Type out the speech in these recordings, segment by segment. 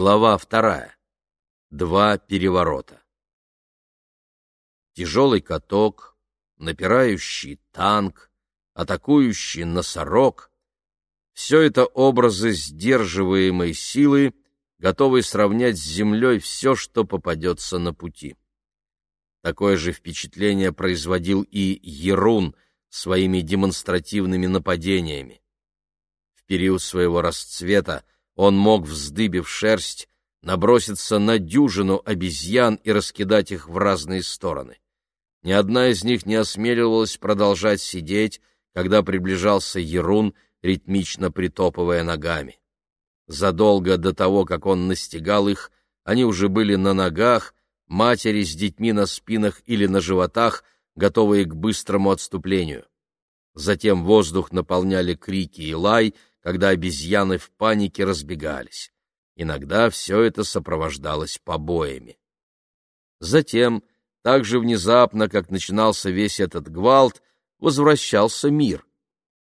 Глава вторая. Два переворота. Тяжелый каток, напирающий танк, атакующий носорог — все это образы сдерживаемой силы, готовые сравнять с землей все, что попадется на пути. Такое же впечатление производил и Ерун своими демонстративными нападениями. В период своего расцвета он мог, вздыбив шерсть, наброситься на дюжину обезьян и раскидать их в разные стороны. Ни одна из них не осмеливалась продолжать сидеть, когда приближался Ерун, ритмично притопывая ногами. Задолго до того, как он настигал их, они уже были на ногах, матери с детьми на спинах или на животах, готовые к быстрому отступлению. Затем воздух наполняли крики и лай, когда обезьяны в панике разбегались. Иногда все это сопровождалось побоями. Затем, так же внезапно, как начинался весь этот гвалт, возвращался мир.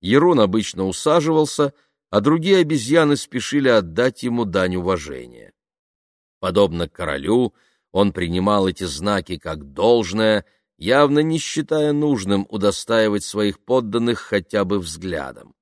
Ерун обычно усаживался, а другие обезьяны спешили отдать ему дань уважения. Подобно королю, он принимал эти знаки как должное, явно не считая нужным удостаивать своих подданных хотя бы взглядом.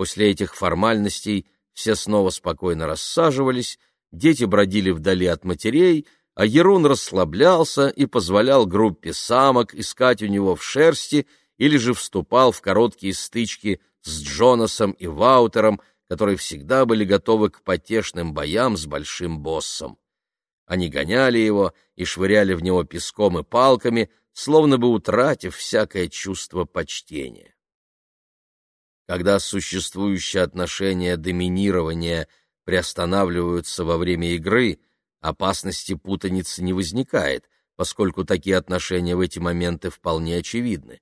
После этих формальностей все снова спокойно рассаживались, дети бродили вдали от матерей, а Ерун расслаблялся и позволял группе самок искать у него в шерсти или же вступал в короткие стычки с Джонасом и Ваутером, которые всегда были готовы к потешным боям с большим боссом. Они гоняли его и швыряли в него песком и палками, словно бы утратив всякое чувство почтения. Когда существующие отношения доминирования приостанавливаются во время игры, опасности путаницы не возникает, поскольку такие отношения в эти моменты вполне очевидны.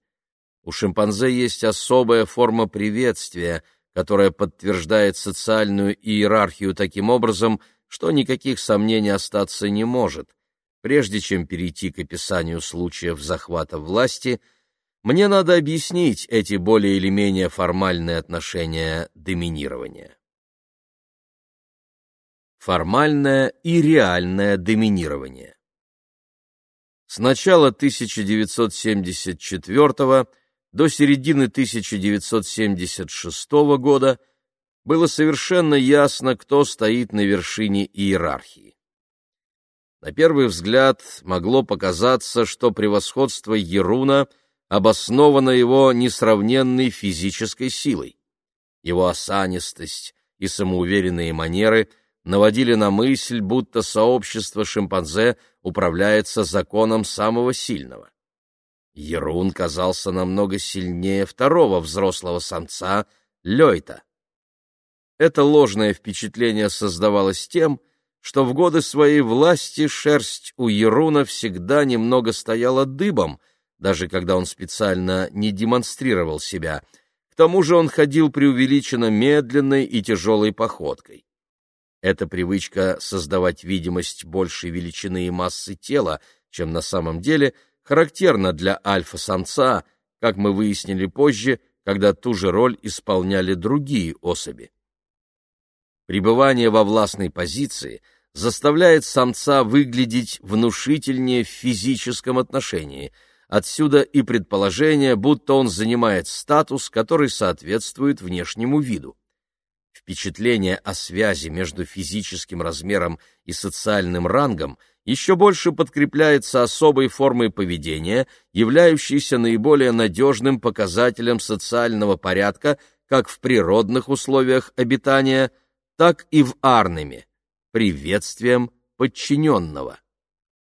У шимпанзе есть особая форма приветствия, которая подтверждает социальную иерархию таким образом, что никаких сомнений остаться не может. Прежде чем перейти к описанию случаев захвата власти – мне надо объяснить эти более или менее формальные отношения доминирования. Формальное и реальное доминирование. С начала 1974 до середины 1976 года было совершенно ясно, кто стоит на вершине иерархии. На первый взгляд могло показаться, что превосходство Еруна – обоснована его несравненной физической силой. Его осанистость и самоуверенные манеры наводили на мысль, будто сообщество шимпанзе управляется законом самого сильного. Ерун казался намного сильнее второго взрослого самца Лёйта. Это ложное впечатление создавалось тем, что в годы своей власти шерсть у Еруна всегда немного стояла дыбом, даже когда он специально не демонстрировал себя. К тому же он ходил преувеличенно медленной и тяжелой походкой. Эта привычка создавать видимость большей величины и массы тела, чем на самом деле, характерна для альфа-самца, как мы выяснили позже, когда ту же роль исполняли другие особи. Пребывание во властной позиции заставляет самца выглядеть внушительнее в физическом отношении – Отсюда и предположение, будто он занимает статус, который соответствует внешнему виду. Впечатление о связи между физическим размером и социальным рангом еще больше подкрепляется особой формой поведения, являющейся наиболее надежным показателем социального порядка как в природных условиях обитания, так и в арнеме, приветствием подчиненного.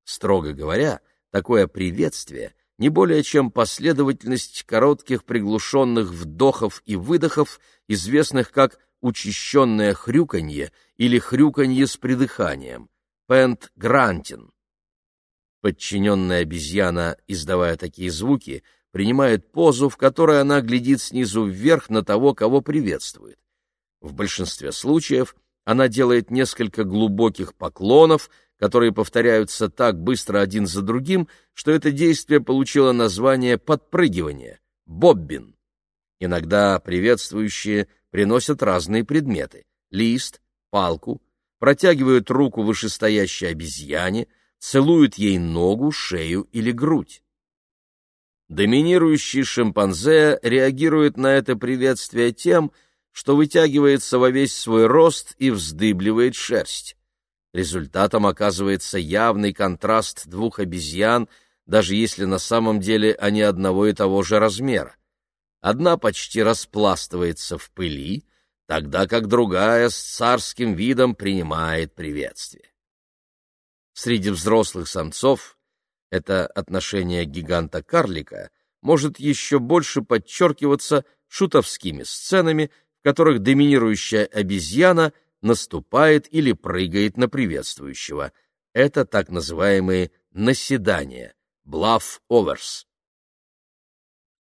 Строго говоря, такое приветствие не более чем последовательность коротких приглушенных вдохов и выдохов, известных как учащенное хрюканье или хрюканье с придыханием, пент грантин. Подчиненная обезьяна, издавая такие звуки, принимает позу, в которой она глядит снизу вверх на того, кого приветствует. В большинстве случаев она делает несколько глубоких поклонов, которые повторяются так быстро один за другим, что это действие получило название подпрыгивания — боббин. Иногда приветствующие приносят разные предметы — лист, палку, протягивают руку вышестоящей обезьяне, целуют ей ногу, шею или грудь. Доминирующий шимпанзе реагирует на это приветствие тем, что вытягивается во весь свой рост и вздыбливает шерсть. Результатом оказывается явный контраст двух обезьян, даже если на самом деле они одного и того же размера. Одна почти распластывается в пыли, тогда как другая с царским видом принимает приветствие. Среди взрослых самцов это отношение гиганта-карлика может еще больше подчеркиваться шутовскими сценами, в которых доминирующая обезьяна наступает или прыгает на приветствующего. Это так называемые наседания, bluff-overs.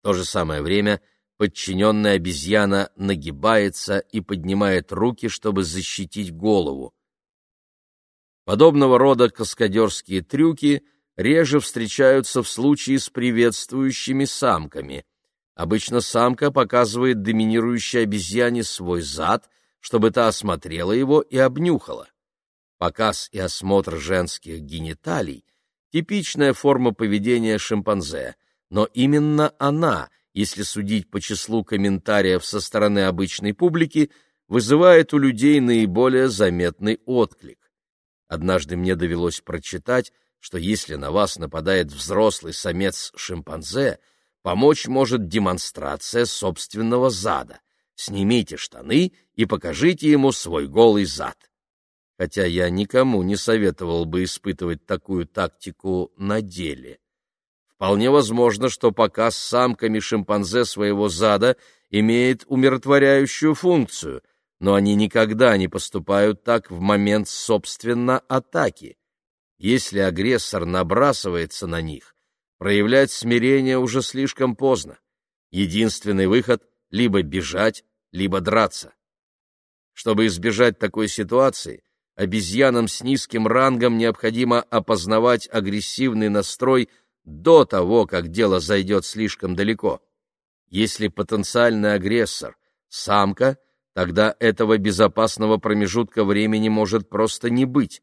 В то же самое время – подчиненная обезьяна нагибается и поднимает руки, чтобы защитить голову. Подобного рода каскадерские трюки реже встречаются в случае с приветствующими самками. Обычно самка показывает доминирующей обезьяне свой зад, чтобы та осмотрела его и обнюхала. Показ и осмотр женских гениталий — типичная форма поведения шимпанзе, но именно она — если судить по числу комментариев со стороны обычной публики, вызывает у людей наиболее заметный отклик. Однажды мне довелось прочитать, что если на вас нападает взрослый самец-шимпанзе, помочь может демонстрация собственного зада. Снимите штаны и покажите ему свой голый зад. Хотя я никому не советовал бы испытывать такую тактику на деле. Вполне возможно, что показ самками шимпанзе своего зада имеет умиротворяющую функцию, но они никогда не поступают так в момент собственно атаки. Если агрессор набрасывается на них, проявлять смирение уже слишком поздно. Единственный выход — либо бежать, либо драться. Чтобы избежать такой ситуации, обезьянам с низким рангом необходимо опознавать агрессивный настрой – до того, как дело зайдет слишком далеко. Если потенциальный агрессор — самка, тогда этого безопасного промежутка времени может просто не быть.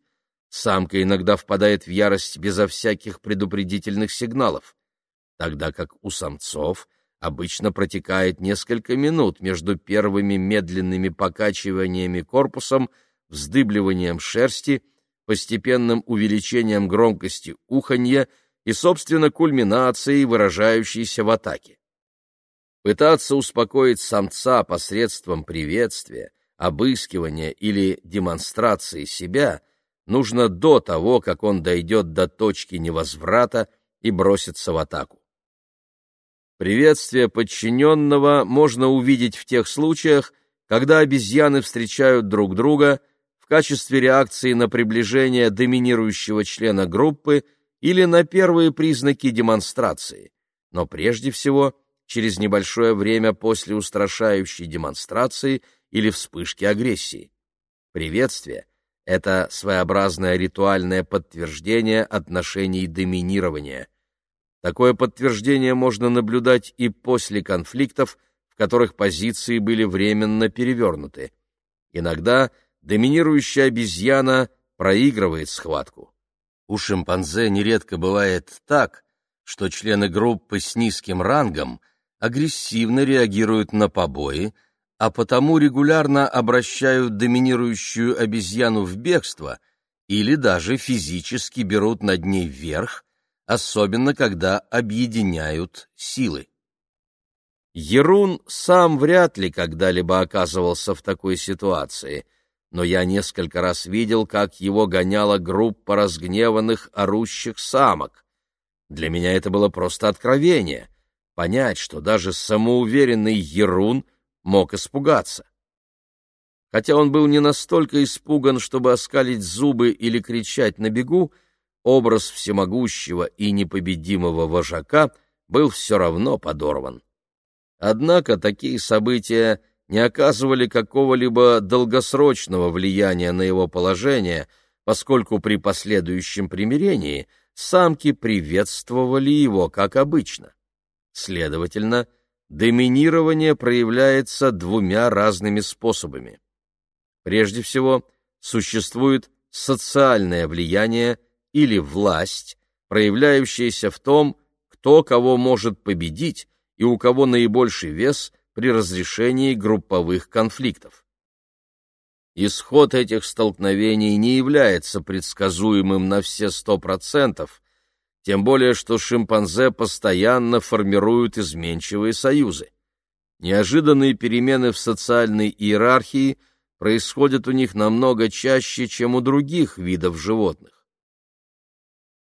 Самка иногда впадает в ярость безо всяких предупредительных сигналов, тогда как у самцов обычно протекает несколько минут между первыми медленными покачиваниями корпусом, вздыбливанием шерсти, постепенным увеличением громкости уханья — и, собственно, кульминацией, выражающейся в атаке. Пытаться успокоить самца посредством приветствия, обыскивания или демонстрации себя нужно до того, как он дойдет до точки невозврата и бросится в атаку. Приветствие подчиненного можно увидеть в тех случаях, когда обезьяны встречают друг друга в качестве реакции на приближение доминирующего члена группы или на первые признаки демонстрации, но прежде всего через небольшое время после устрашающей демонстрации или вспышки агрессии. Приветствие — это своеобразное ритуальное подтверждение отношений доминирования. Такое подтверждение можно наблюдать и после конфликтов, в которых позиции были временно перевернуты. Иногда доминирующая обезьяна проигрывает схватку. У шимпанзе нередко бывает так, что члены группы с низким рангом агрессивно реагируют на побои, а потому регулярно обращают доминирующую обезьяну в бегство или даже физически берут над ней верх, особенно когда объединяют силы. Ерун сам вряд ли когда-либо оказывался в такой ситуации, но я несколько раз видел, как его гоняла группа разгневанных орущих самок. Для меня это было просто откровение — понять, что даже самоуверенный Ерун мог испугаться. Хотя он был не настолько испуган, чтобы оскалить зубы или кричать на бегу, образ всемогущего и непобедимого вожака был все равно подорван. Однако такие события — не оказывали какого-либо долгосрочного влияния на его положение, поскольку при последующем примирении самки приветствовали его, как обычно. Следовательно, доминирование проявляется двумя разными способами. Прежде всего, существует социальное влияние или власть, проявляющаяся в том, кто кого может победить и у кого наибольший вес при разрешении групповых конфликтов. Исход этих столкновений не является предсказуемым на все сто процентов, тем более что шимпанзе постоянно формируют изменчивые союзы. Неожиданные перемены в социальной иерархии происходят у них намного чаще, чем у других видов животных.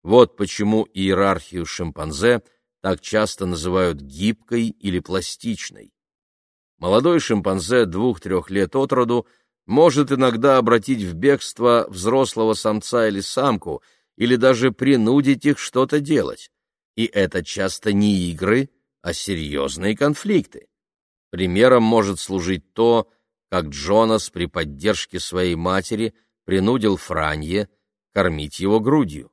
Вот почему иерархию шимпанзе так часто называют гибкой или пластичной. Молодой шимпанзе двух-трех лет от роду может иногда обратить в бегство взрослого самца или самку или даже принудить их что-то делать. И это часто не игры, а серьезные конфликты. Примером может служить то, как Джонас при поддержке своей матери принудил Франье кормить его грудью.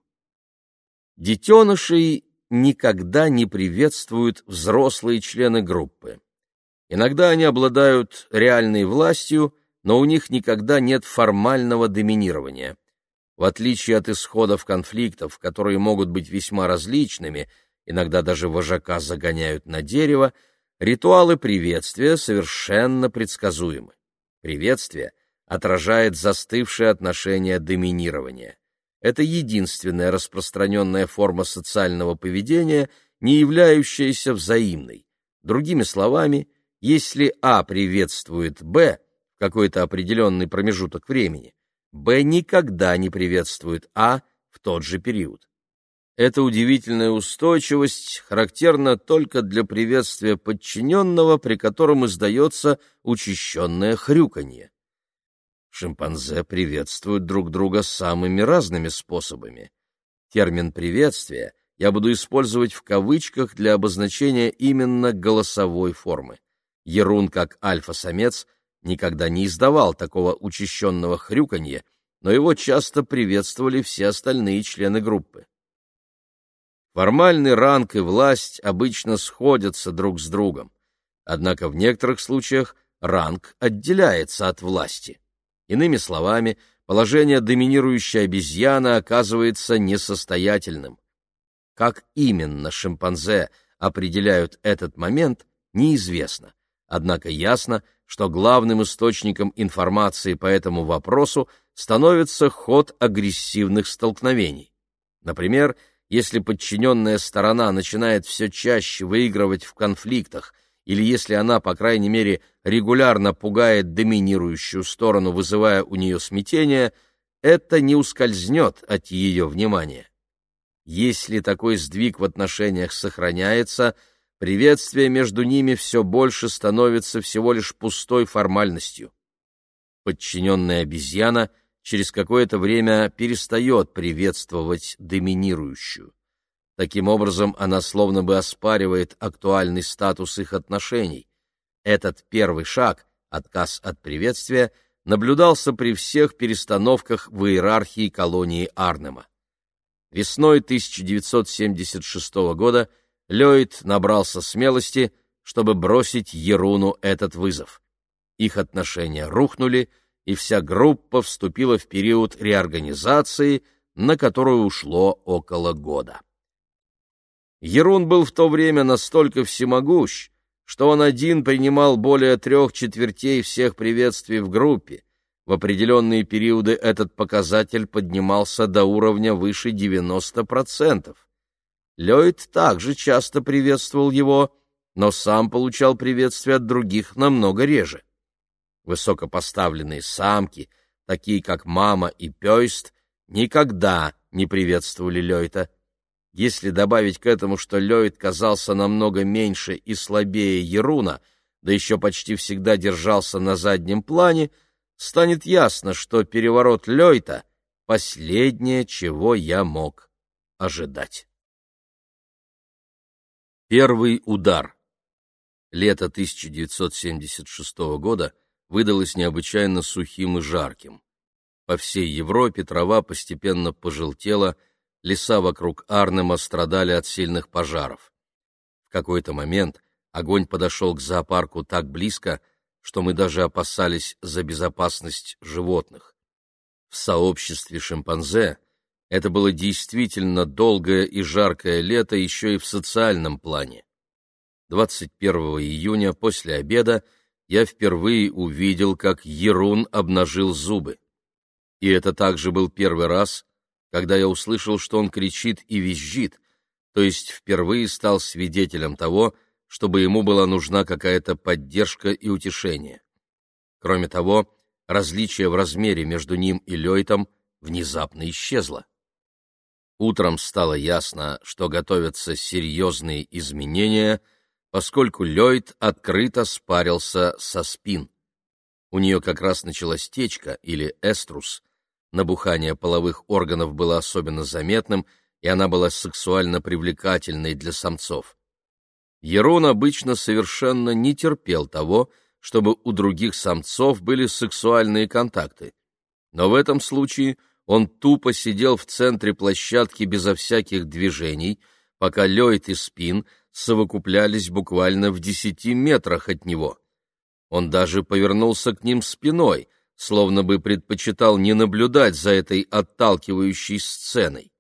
Детенышей никогда не приветствуют взрослые члены группы. Иногда они обладают реальной властью, но у них никогда нет формального доминирования. В отличие от исходов конфликтов, которые могут быть весьма различными, иногда даже вожака загоняют на дерево, Ритуалы приветствия совершенно предсказуемы. Приветствие отражает застывшее отношение доминирования. Это единственная распространенная форма социального поведения, не являющаяся взаимной. Другими словами, если А приветствует Б в какой-то определенный промежуток времени, Б никогда не приветствует А в тот же период. Эта удивительная устойчивость характерна только для приветствия подчиненного, при котором издается учащенное хрюканье. Шимпанзе приветствуют друг друга самыми разными способами. Термин «приветствие» я буду использовать в кавычках для обозначения именно голосовой формы. Ерун, как альфа-самец, никогда не издавал такого учащенного хрюканья, но его часто приветствовали все остальные члены группы. Формальный ранг и власть обычно сходятся друг с другом, однако в некоторых случаях ранг отделяется от власти. Иными словами, положение доминирующей обезьяны оказывается несостоятельным. Как именно шимпанзе определяют этот момент, неизвестно. Однако ясно, что главным источником информации по этому вопросу становится ход агрессивных столкновений. Например, если подчиненная сторона начинает все чаще выигрывать в конфликтах, или если она, по крайней мере, регулярно пугает доминирующую сторону, вызывая у нее смятение, это не ускользнет от ее внимания. Если такой сдвиг в отношениях сохраняется, приветствие между ними все больше становится всего лишь пустой формальностью. Подчиненная обезьяна через какое-то время перестает приветствовать доминирующую. Таким образом, она словно бы оспаривает актуальный статус их отношений. Этот первый шаг, отказ от приветствия, наблюдался при всех перестановках в иерархии колонии Арнема. Весной 1976 года Ллойд набрался смелости, чтобы бросить Еруну этот вызов. Их отношения рухнули, и вся группа вступила в период реорганизации, на которую ушло около года. Ерун был в то время настолько всемогущ, что он один принимал более трех четвертей всех приветствий в группе. В определенные периоды этот показатель поднимался до уровня выше 90%. Ллойд также часто приветствовал его, но сам получал приветствия от других намного реже. Высокопоставленные самки, такие как мама и пёйст, никогда не приветствовали Лёйта. Если добавить к этому, что Лёйт казался намного меньше и слабее Еруна, да еще почти всегда держался на заднем плане, станет ясно, что переворот Лёйта — последнее, чего я мог ожидать. Первый удар. Лето 1976 года — выдалось необычайно сухим и жарким. По всей Европе трава постепенно пожелтела, леса вокруг Арнема страдали от сильных пожаров. В какой-то момент огонь подошел к зоопарку так близко, что мы даже опасались за безопасность животных. в сообществе шимпанзе это было действительно долгое и жаркое лето еще и в социальном плане. 21 июня после обеда я впервые увидел, как Ерун обнажил зубы. И это также был первый раз, когда я услышал, что он кричит и визжит, то есть впервые стал свидетелем того, чтобы ему была нужна какая-то поддержка и утешение. Кроме того, различие в размере между ним и Лейтом внезапно исчезло. Утром стало ясно, что готовятся серьезные изменения, поскольку Ллойд открыто спарился со спин. У нее как раз началась течка или эструс. Набухание половых органов было особенно заметным, и она была сексуально привлекательной для самцов. Ерон обычно совершенно не терпел того, чтобы у других самцов были сексуальные контакты. Но в этом случае – он тупо сидел в центре площадки безо всяких движений, пока Лёйд и Спин совокуплялись буквально в десяти метрах от него. Он даже повернулся к ним спиной, словно бы предпочитал не наблюдать за этой отталкивающей сценой.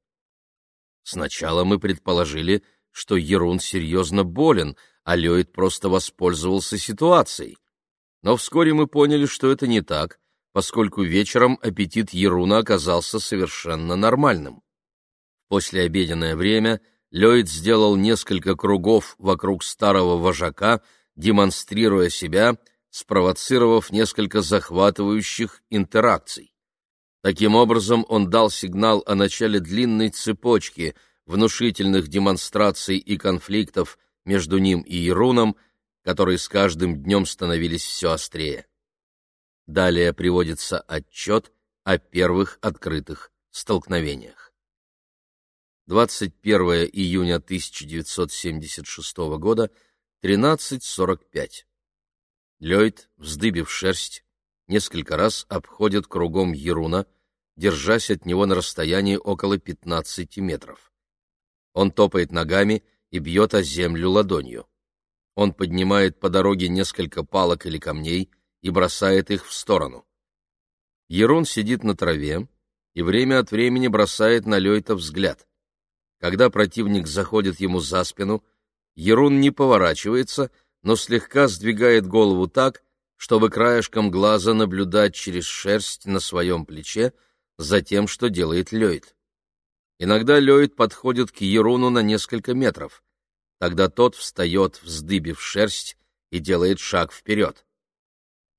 Сначала мы предположили, что Ерун серьезно болен, а Лёйд просто воспользовался ситуацией. Но вскоре мы поняли, что это не так, поскольку вечером аппетит Еруна оказался совершенно нормальным. В послеобеденное время Ллойд сделал несколько кругов вокруг старого вожака, демонстрируя себя, спровоцировав несколько захватывающих интеракций. Таким образом, он дал сигнал о начале длинной цепочки внушительных демонстраций и конфликтов между ним и Еруном, которые с каждым днем становились все острее. Далее приводится отчет о первых открытых столкновениях. 21 июня 1976 года, 13.45. Ллойд, вздыбив шерсть, несколько раз обходит кругом Еруна, держась от него на расстоянии около 15 метров. Он топает ногами и бьет о землю ладонью. Он поднимает по дороге несколько палок или камней, и бросает их в сторону. Ерун сидит на траве и время от времени бросает на Лёйта взгляд. Когда противник заходит ему за спину, Ерун не поворачивается, но слегка сдвигает голову так, чтобы краешком глаза наблюдать через шерсть на своем плече за тем, что делает Лёйд. Иногда Лёйд подходит к Еруну на несколько метров. Тогда тот встает, вздыбив шерсть, и делает шаг вперед.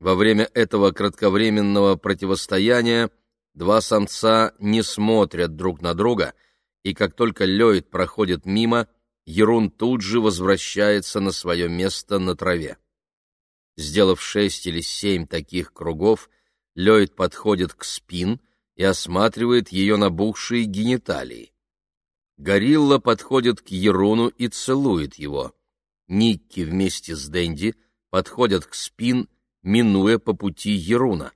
Во время этого кратковременного противостояния два самца не смотрят друг на друга, и как только Ллойд проходит мимо, Ерун тут же возвращается на свое место на траве. Сделав шесть или семь таких кругов, Ллойд подходит к спин и осматривает ее набухшие гениталии. Горилла подходит к Еруну и целует его. Никки вместе с Дэнди подходят к спин минуя по пути Еруна.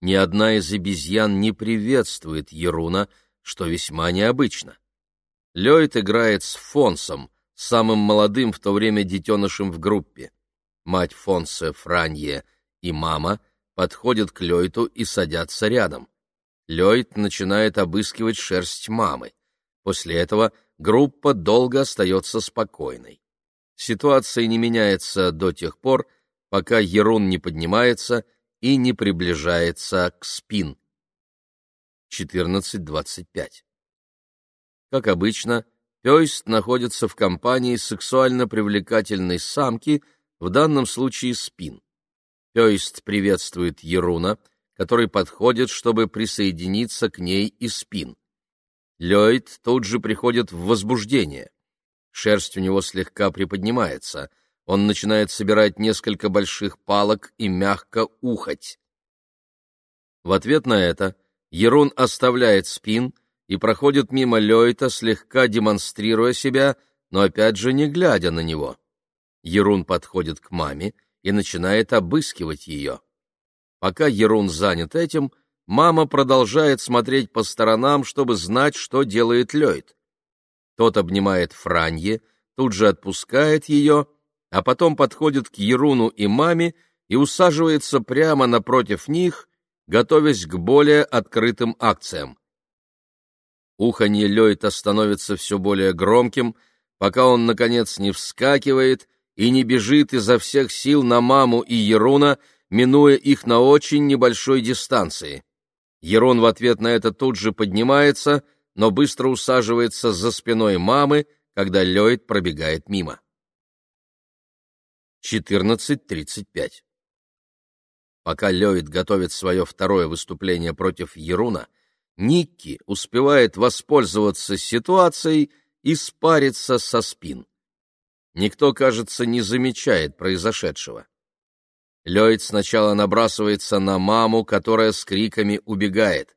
Ни одна из обезьян не приветствует Еруна, что весьма необычно. Лёйд играет с Фонсом, самым молодым в то время детенышем в группе. Мать Фонса, Франье и мама подходят к Лёйту и садятся рядом. Лёйд начинает обыскивать шерсть мамы. После этого группа долго остается спокойной. Ситуация не меняется до тех пор, пока Ерун не поднимается и не приближается к спин. 14.25. Как обычно, Пёйст находится в компании сексуально привлекательной самки, в данном случае спин. Пёйст приветствует Еруна, который подходит, чтобы присоединиться к ней и спин. Ллойд тут же приходит в возбуждение. Шерсть у него слегка приподнимается — он начинает собирать несколько больших палок и мягко ухать. В ответ на это Ерун оставляет спин и проходит мимо Лёйта, слегка демонстрируя себя, но опять же не глядя на него. Ерун подходит к маме и начинает обыскивать ее. Пока Ерун занят этим, мама продолжает смотреть по сторонам, чтобы знать, что делает Лёйт. Тот обнимает Франье, тут же отпускает ее а потом подходит к Еруну и маме и усаживается прямо напротив них, готовясь к более открытым акциям. Уханье Лёйта становится все более громким, пока он, наконец, не вскакивает и не бежит изо всех сил на маму и Еруна, минуя их на очень небольшой дистанции. Ерун в ответ на это тут же поднимается, но быстро усаживается за спиной мамы, когда Лёйд пробегает мимо. 14.35 Пока Лёйд готовит свое второе выступление против Еруна, Никки успевает воспользоваться ситуацией и спариться со спин. Никто, кажется, не замечает произошедшего. Лёйд сначала набрасывается на маму, которая с криками убегает.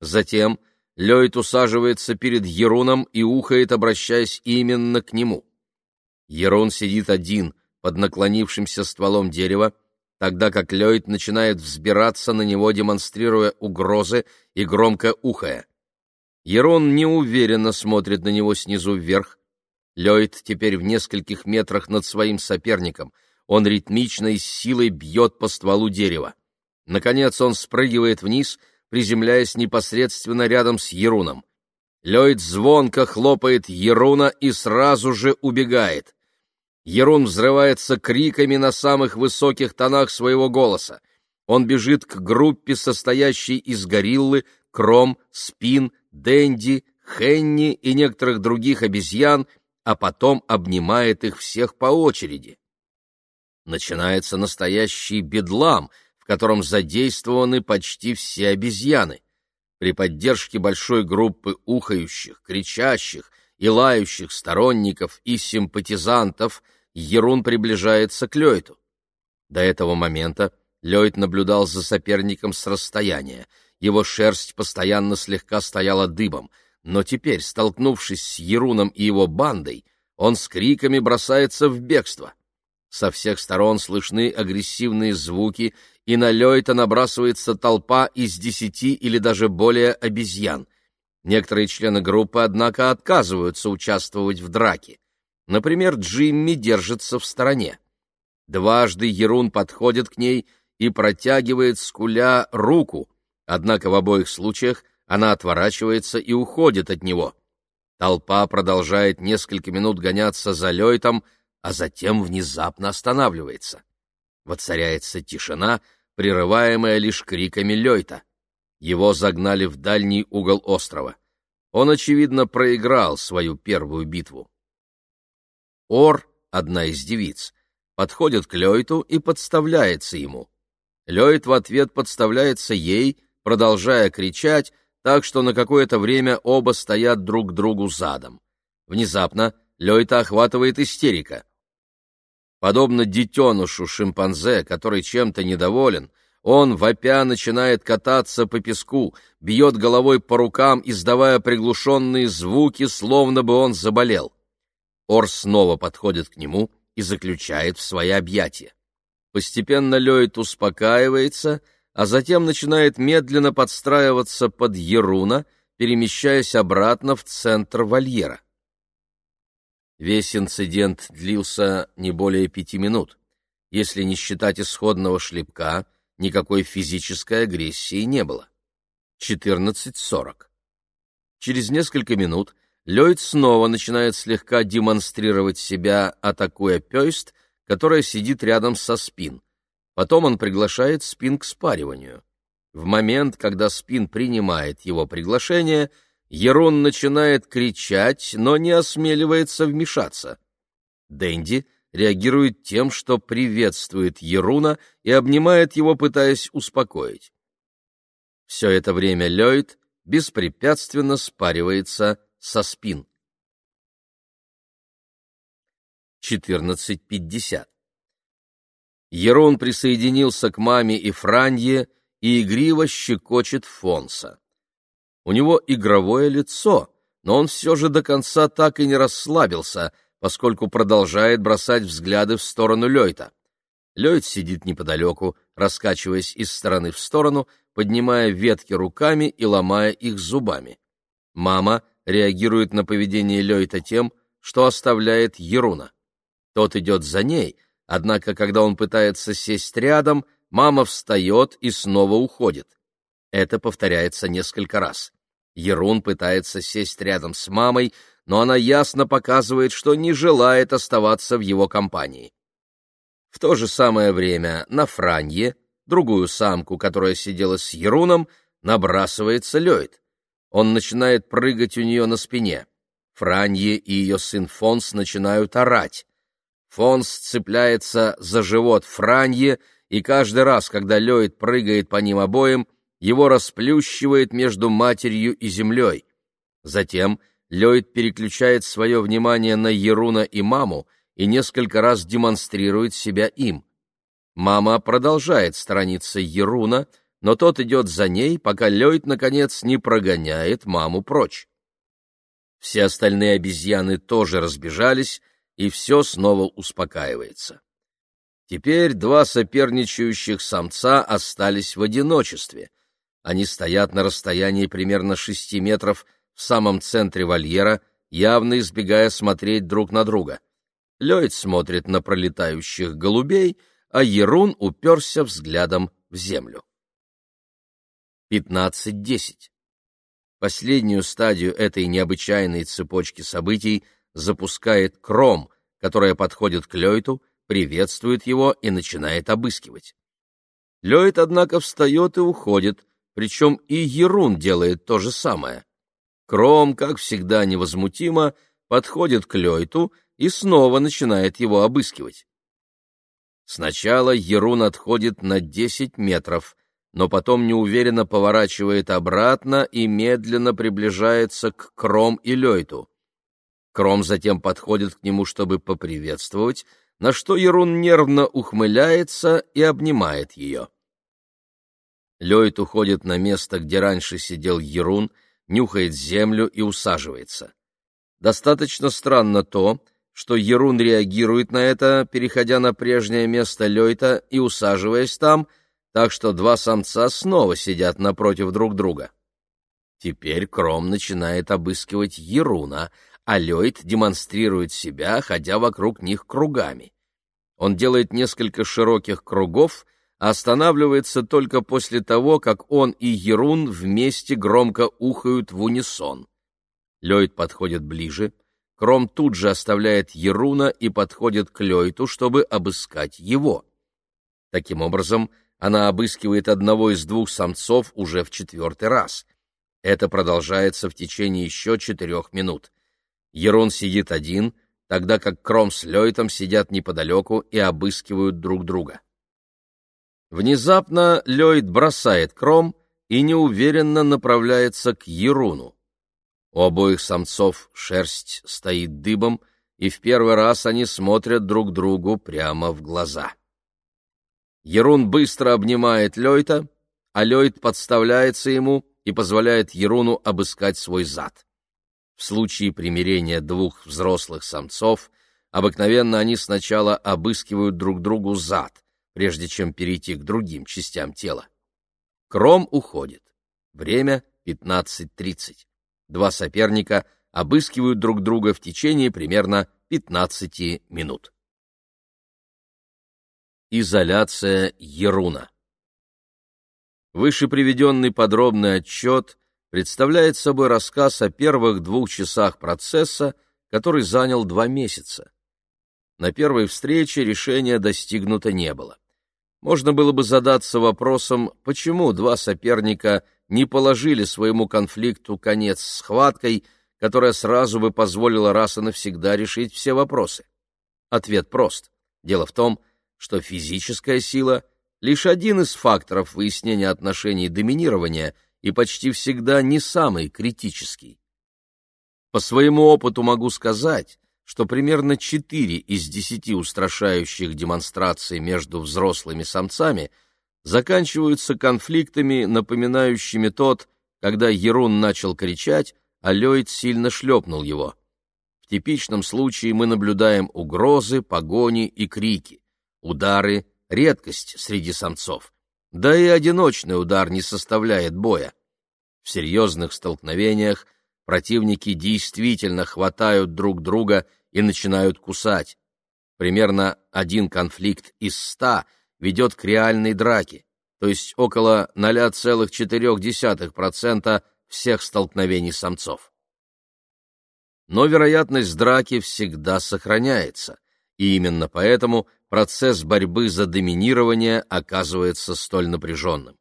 Затем Лёйд усаживается перед Еруном и ухает, обращаясь именно к нему. Ерун сидит один под наклонившимся стволом дерева, тогда как Лёйд начинает взбираться на него, демонстрируя угрозы и громко ухая. Ерон неуверенно смотрит на него снизу вверх. Лёйд теперь в нескольких метрах над своим соперником. Он ритмично и с силой бьет по стволу дерева. Наконец он спрыгивает вниз, приземляясь непосредственно рядом с Еруном. Лёйд звонко хлопает Еруна и сразу же убегает. Ерун взрывается криками на самых высоких тонах своего голоса. Он бежит к группе, состоящей из гориллы, кром, спин, денди, хенни и некоторых других обезьян, а потом обнимает их всех по очереди. Начинается настоящий бедлам, в котором задействованы почти все обезьяны. При поддержке большой группы ухающих, кричащих и лающих сторонников и симпатизантов Ерун приближается к Лёйту. До этого момента Лёйт наблюдал за соперником с расстояния. Его шерсть постоянно слегка стояла дыбом, но теперь, столкнувшись с Еруном и его бандой, он с криками бросается в бегство. Со всех сторон слышны агрессивные звуки, и на Лёйта набрасывается толпа из десяти или даже более обезьян — Некоторые члены группы, однако, отказываются участвовать в драке. Например, Джимми держится в стороне. Дважды Ерун подходит к ней и протягивает скуля руку, однако в обоих случаях она отворачивается и уходит от него. Толпа продолжает несколько минут гоняться за Лёйтом, а затем внезапно останавливается. Воцаряется тишина, прерываемая лишь криками Лёйта. Его загнали в дальний угол острова. Он, очевидно, проиграл свою первую битву. Ор, одна из девиц, подходит к Лёйту и подставляется ему. Лёйт в ответ подставляется ей, продолжая кричать, так что на какое-то время оба стоят друг к другу задом. Внезапно Лёйта охватывает истерика. Подобно детенышу шимпанзе, который чем-то недоволен, он, вопя, начинает кататься по песку, бьет головой по рукам, издавая приглушенные звуки, словно бы он заболел. Ор снова подходит к нему и заключает в свои объятия. Постепенно Лёйд успокаивается, а затем начинает медленно подстраиваться под Еруна, перемещаясь обратно в центр вольера. Весь инцидент длился не более пяти минут. Если не считать исходного шлепка — никакой физической агрессии не было. 14.40. Через несколько минут Ллойд снова начинает слегка демонстрировать себя, атакуя Пёйст, которая сидит рядом со Спин. Потом он приглашает Спин к спариванию. В момент, когда Спин принимает его приглашение, Ерон начинает кричать, но не осмеливается вмешаться. Дэнди — реагирует тем, что приветствует Еруна и обнимает его, пытаясь успокоить. Все это время Ллойд беспрепятственно спаривается со спин. 14.50 Ерон присоединился к маме и Франье и игриво щекочет Фонса. У него игровое лицо, но он все же до конца так и не расслабился — поскольку продолжает бросать взгляды в сторону Лёйта. Лёйт сидит неподалеку, раскачиваясь из стороны в сторону, поднимая ветки руками и ломая их зубами. Мама реагирует на поведение Лёйта тем, что оставляет Еруна. Тот идет за ней, однако, когда он пытается сесть рядом, мама встает и снова уходит. Это повторяется несколько раз. Ерун пытается сесть рядом с мамой, но она ясно показывает, что не желает оставаться в его компании. В то же самое время на Франье, другую самку, которая сидела с Еруном, набрасывается Лёйд. Он начинает прыгать у нее на спине. Франье и ее сын Фонс начинают орать. Фонс цепляется за живот Франье, и каждый раз, когда Лёйд прыгает по ним обоим, его расплющивает между матерью и землей. Затем Лёйд переключает свое внимание на Еруна и маму и несколько раз демонстрирует себя им. Мама продолжает сторониться Еруна, но тот идет за ней, пока Лёйд, наконец, не прогоняет маму прочь. Все остальные обезьяны тоже разбежались, и все снова успокаивается. Теперь два соперничающих самца остались в одиночестве. Они стоят на расстоянии примерно шести метров в самом центре вольера, явно избегая смотреть друг на друга. Лёйд смотрит на пролетающих голубей, а Ерун уперся взглядом в землю. 15.10. Последнюю стадию этой необычайной цепочки событий запускает Кром, которая подходит к Лёйту, приветствует его и начинает обыскивать. Лёйт, однако, встает и уходит, причем и Ерун делает то же самое. Кром, как всегда невозмутимо, подходит к Лёйту и снова начинает его обыскивать. Сначала Ерун отходит на десять метров, но потом неуверенно поворачивает обратно и медленно приближается к Кром и Лёйту. Кром затем подходит к нему, чтобы поприветствовать, на что Ерун нервно ухмыляется и обнимает ее. Лёйт уходит на место, где раньше сидел Ерун, нюхает землю и усаживается. Достаточно странно то, что Ерун реагирует на это, переходя на прежнее место Лёйта и усаживаясь там, так что два самца снова сидят напротив друг друга. Теперь Кром начинает обыскивать Еруна, а Лёйд демонстрирует себя, ходя вокруг них кругами. Он делает несколько широких кругов, останавливается только после того, как он и Ерун вместе громко ухают в унисон. Лёйд подходит ближе, Кром тут же оставляет Еруна и подходит к Лёйту, чтобы обыскать его. Таким образом, она обыскивает одного из двух самцов уже в четвертый раз. Это продолжается в течение еще четырех минут. Ерон сидит один, тогда как Кром с Лёйтом сидят неподалеку и обыскивают друг друга. Внезапно Лёйт бросает Кром и неуверенно направляется к Еруну. У обоих самцов шерсть стоит дыбом, и в первый раз они смотрят друг другу прямо в глаза. Ерун быстро обнимает Лёйта, а Лёйт подставляется ему и позволяет Еруну обыскать свой зад. В случае примирения двух взрослых самцов обыкновенно они сначала обыскивают друг другу зад, прежде чем перейти к другим частям тела. Кром уходит. Время 15.30. Два соперника обыскивают друг друга в течение примерно 15 минут. Изоляция Еруна Выше приведенный подробный отчет представляет собой рассказ о первых двух часах процесса, который занял два месяца. На первой встрече решения достигнуто не было. Можно было бы задаться вопросом, почему два соперника не положили своему конфликту конец схваткой, которая сразу бы позволила раз и навсегда решить все вопросы. Ответ прост. Дело в том, что физическая сила — лишь один из факторов выяснения отношений доминирования — и почти всегда не самый критический. По своему опыту могу сказать, что примерно 4 из 10 устрашающих демонстраций между взрослыми самцами заканчиваются конфликтами, напоминающими тот, когда Ерун начал кричать, а Лёйд сильно шлепнул его. В типичном случае мы наблюдаем угрозы, погони и крики. Удары — редкость среди самцов. Да и одиночный удар не составляет боя. В серьезных столкновениях противники действительно хватают друг друга и начинают кусать. Примерно один конфликт из ста ведет к реальной драке. то есть около 0,4% всех столкновений самцов. Но вероятность драки всегда сохраняется, и именно поэтому процесс борьбы за доминирование оказывается столь напряженным.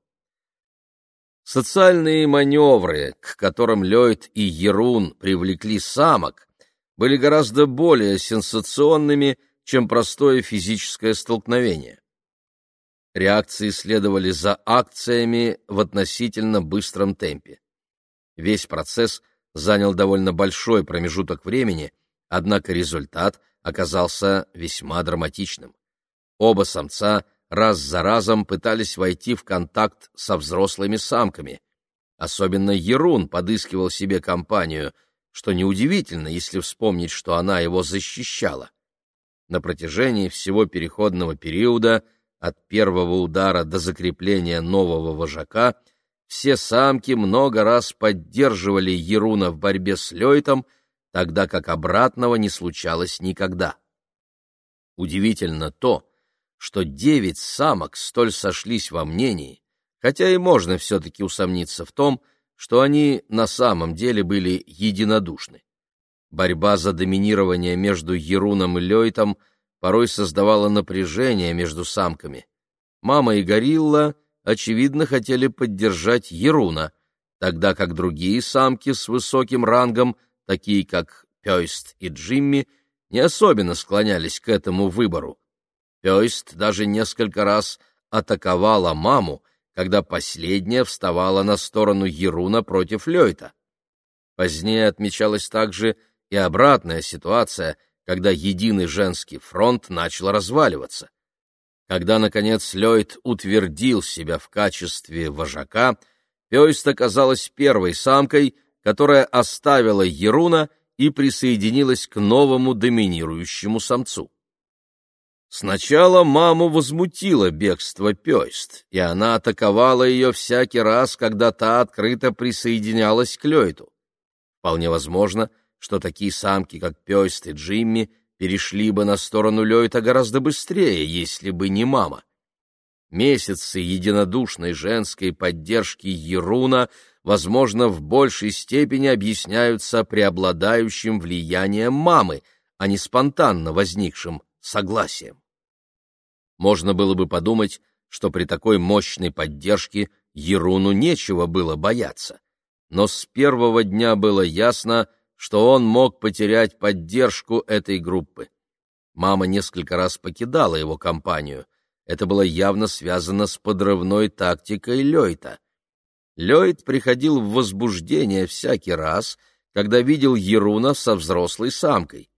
Социальные маневры, к которым Ллойд и Ерун привлекли самок, были гораздо более сенсационными, чем простое физическое столкновение. Реакции следовали за акциями в относительно быстром темпе. Весь процесс занял довольно большой промежуток времени, однако результат оказался весьма драматичным. Оба самца раз за разом пытались войти в контакт со взрослыми самками. Особенно Ерун подыскивал себе компанию, что неудивительно, если вспомнить, что она его защищала. На протяжении всего переходного периода, от первого удара до закрепления нового вожака, все самки много раз поддерживали Еруна в борьбе с Лейтом, тогда как обратного не случалось никогда. Удивительно то, что девять самок столь сошлись во мнении, хотя и можно все-таки усомниться в том, что они на самом деле были единодушны. Борьба за доминирование между Еруном и Лейтом порой создавала напряжение между самками. Мама и Горилла, очевидно, хотели поддержать Еруна, тогда как другие самки с высоким рангом, такие как Пёйст и Джимми, не особенно склонялись к этому выбору. Пёйст даже несколько раз атаковала маму, когда последняя вставала на сторону Еруна против Лёйта. Позднее отмечалась также и обратная ситуация, когда единый женский фронт начал разваливаться. Когда, наконец, Лёйт утвердил себя в качестве вожака, Пёйст оказалась первой самкой, которая оставила Еруна и присоединилась к новому доминирующему самцу. Сначала маму возмутило бегство Пёйст, и она атаковала ее всякий раз, когда та открыто присоединялась к Лёйту. Вполне возможно, что такие самки, как Пёйст и Джимми, перешли бы на сторону Лёйта гораздо быстрее, если бы не мама. Месяцы единодушной женской поддержки Еруна, возможно, в большей степени объясняются преобладающим влиянием мамы, а не спонтанно возникшим согласием. Можно было бы подумать, что при такой мощной поддержке Еруну нечего было бояться. Но с первого дня было ясно, что он мог потерять поддержку этой группы. Мама несколько раз покидала его компанию. Это было явно связано с подрывной тактикой Лёйта. Лёйт приходил в возбуждение всякий раз, когда видел Еруна со взрослой самкой.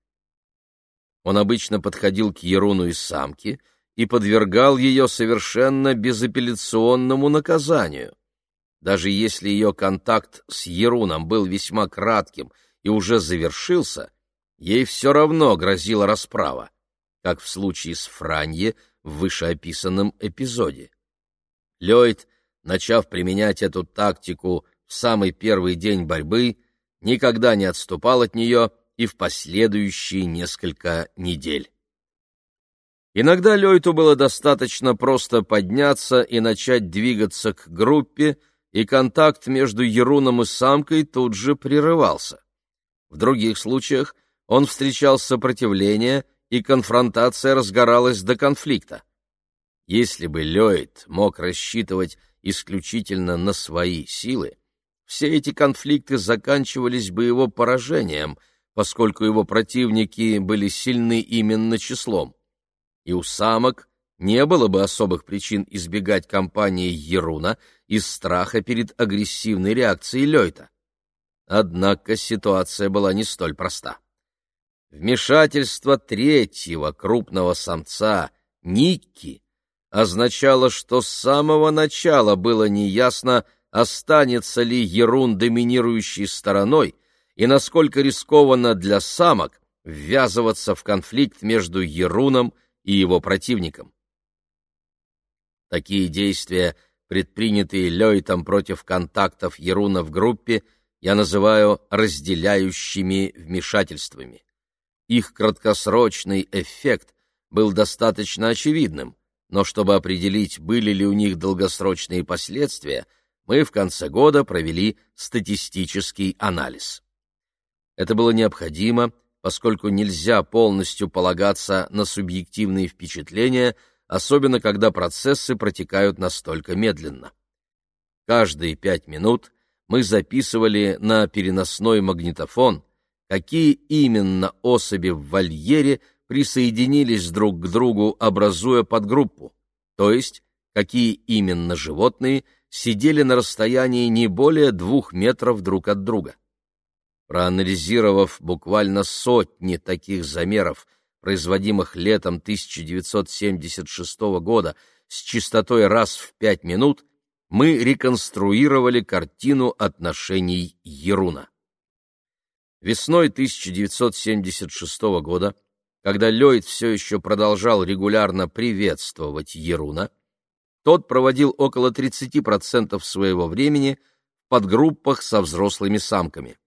Он обычно подходил к Еруну из самки и подвергал ее совершенно безапелляционному наказанию. Даже если ее контакт с Еруном был весьма кратким и уже завершился, ей все равно грозила расправа, как в случае с Франье в вышеописанном эпизоде. Ллойд, начав применять эту тактику в самый первый день борьбы, никогда не отступал от нее и в последующие несколько недель. Иногда Лёйту было достаточно просто подняться и начать двигаться к группе, и контакт между Еруном и самкой тут же прерывался. В других случаях он встречал сопротивление, и конфронтация разгоралась до конфликта. Если бы Лёйд мог рассчитывать исключительно на свои силы, все эти конфликты заканчивались бы его поражением — поскольку его противники были сильны именно числом. И у самок не было бы особых причин избегать компании Еруна из страха перед агрессивной реакцией Лёйта. Однако ситуация была не столь проста. Вмешательство третьего крупного самца, Никки, означало, что с самого начала было неясно, останется ли Ерун доминирующей стороной, и насколько рискованно для самок ввязываться в конфликт между Еруном и его противником. Такие действия, предпринятые Лёйтом против контактов Еруна в группе, я называю разделяющими вмешательствами. Их краткосрочный эффект был достаточно очевидным, но чтобы определить, были ли у них долгосрочные последствия, мы в конце года провели статистический анализ. Это было необходимо, поскольку нельзя полностью полагаться на субъективные впечатления, особенно когда процессы протекают настолько медленно. Каждые пять минут мы записывали на переносной магнитофон, какие именно особи в вольере присоединились друг к другу, образуя подгруппу, то есть какие именно животные сидели на расстоянии не более двух метров друг от друга. Проанализировав буквально сотни таких замеров, производимых летом 1976 года с частотой раз в пять минут, мы реконструировали картину отношений Еруна. Весной 1976 года когда Ллойд все еще продолжал регулярно приветствовать Еруна, тот проводил около 30% своего времени в подгруппах со взрослыми самками.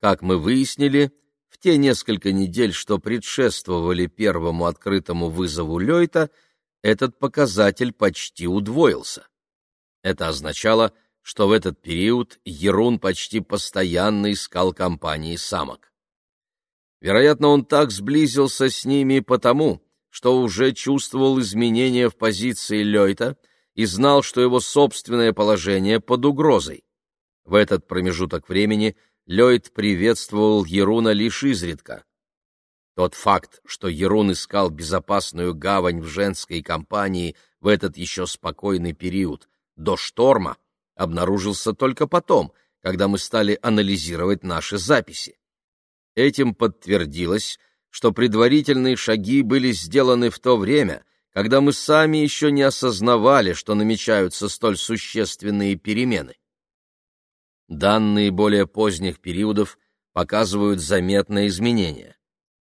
Как мы выяснили, в те несколько недель, что предшествовали первому открытому вызову Ллойта, этот показатель почти удвоился. Это означало, что в этот период Ерун почти постоянно искал компании самок. Вероятно, он так сблизился с ними потому, что уже чувствовал изменения в позиции Лёйта и знал, что его собственное положение под угрозой. В этот промежуток времени Лёйт приветствовал Еруна лишь изредка. Тот факт, что Ерун искал безопасную гавань в женской компании в этот еще спокойный период, до шторма, обнаружился только потом, когда мы стали анализировать наши записи. Этим подтвердилось, что предварительные шаги были сделаны в то время, когда мы сами еще не осознавали, что намечаются столь существенные перемены. Данные более поздних периодов показывают заметное изменение.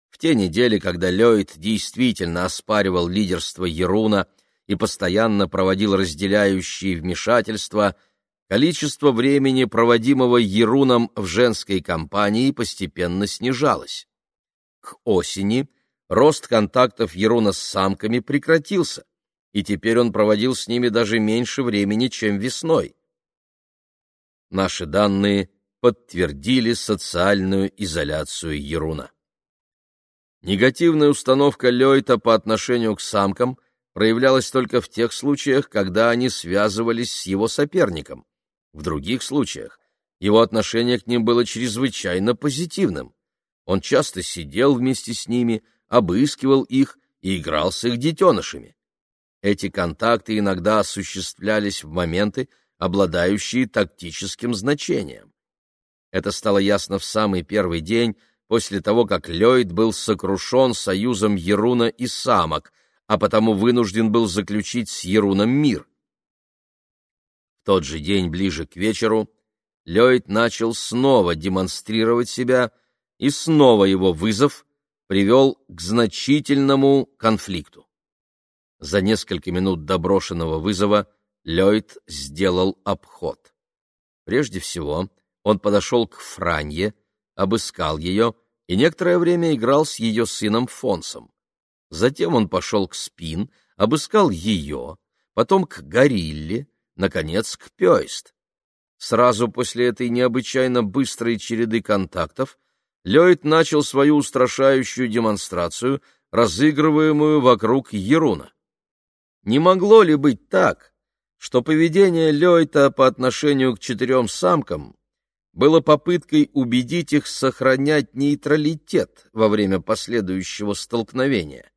В те недели, когда Ллойд действительно оспаривал лидерство Еруна и постоянно проводил разделяющие вмешательства – количество времени, проводимого Еруном в женской компании, постепенно снижалось. К осени рост контактов Еруна с самками прекратился, и теперь он проводил с ними даже меньше времени, чем весной. Наши данные подтвердили социальную изоляцию Еруна. Негативная установка Лёйта по отношению к самкам проявлялась только в тех случаях, когда они связывались с его соперником. В других случаях его отношение к ним было чрезвычайно позитивным. Он часто сидел вместе с ними, обыскивал их и играл с их детенышами. Эти контакты иногда осуществлялись в моменты, обладающие тактическим значением. Это стало ясно в самый первый день после того, как Ллойд был сокрушен союзом Еруна и самок, а потому вынужден был заключить с Еруном мир тот же день ближе к вечеру Ллойд начал снова демонстрировать себя, и снова его вызов привел к значительному конфликту. За несколько минут до брошенного вызова Ллойд сделал обход. Прежде всего, он подошел к Франье, обыскал ее и некоторое время играл с ее сыном Фонсом. Затем он пошел к Спин, обыскал ее, потом к Горилле, наконец, к Пёйст. Сразу после этой необычайно быстрой череды контактов Лёйд начал свою устрашающую демонстрацию, разыгрываемую вокруг Еруна. Не могло ли быть так, что поведение Лёйта по отношению к четырем самкам было попыткой убедить их сохранять нейтралитет во время последующего столкновения?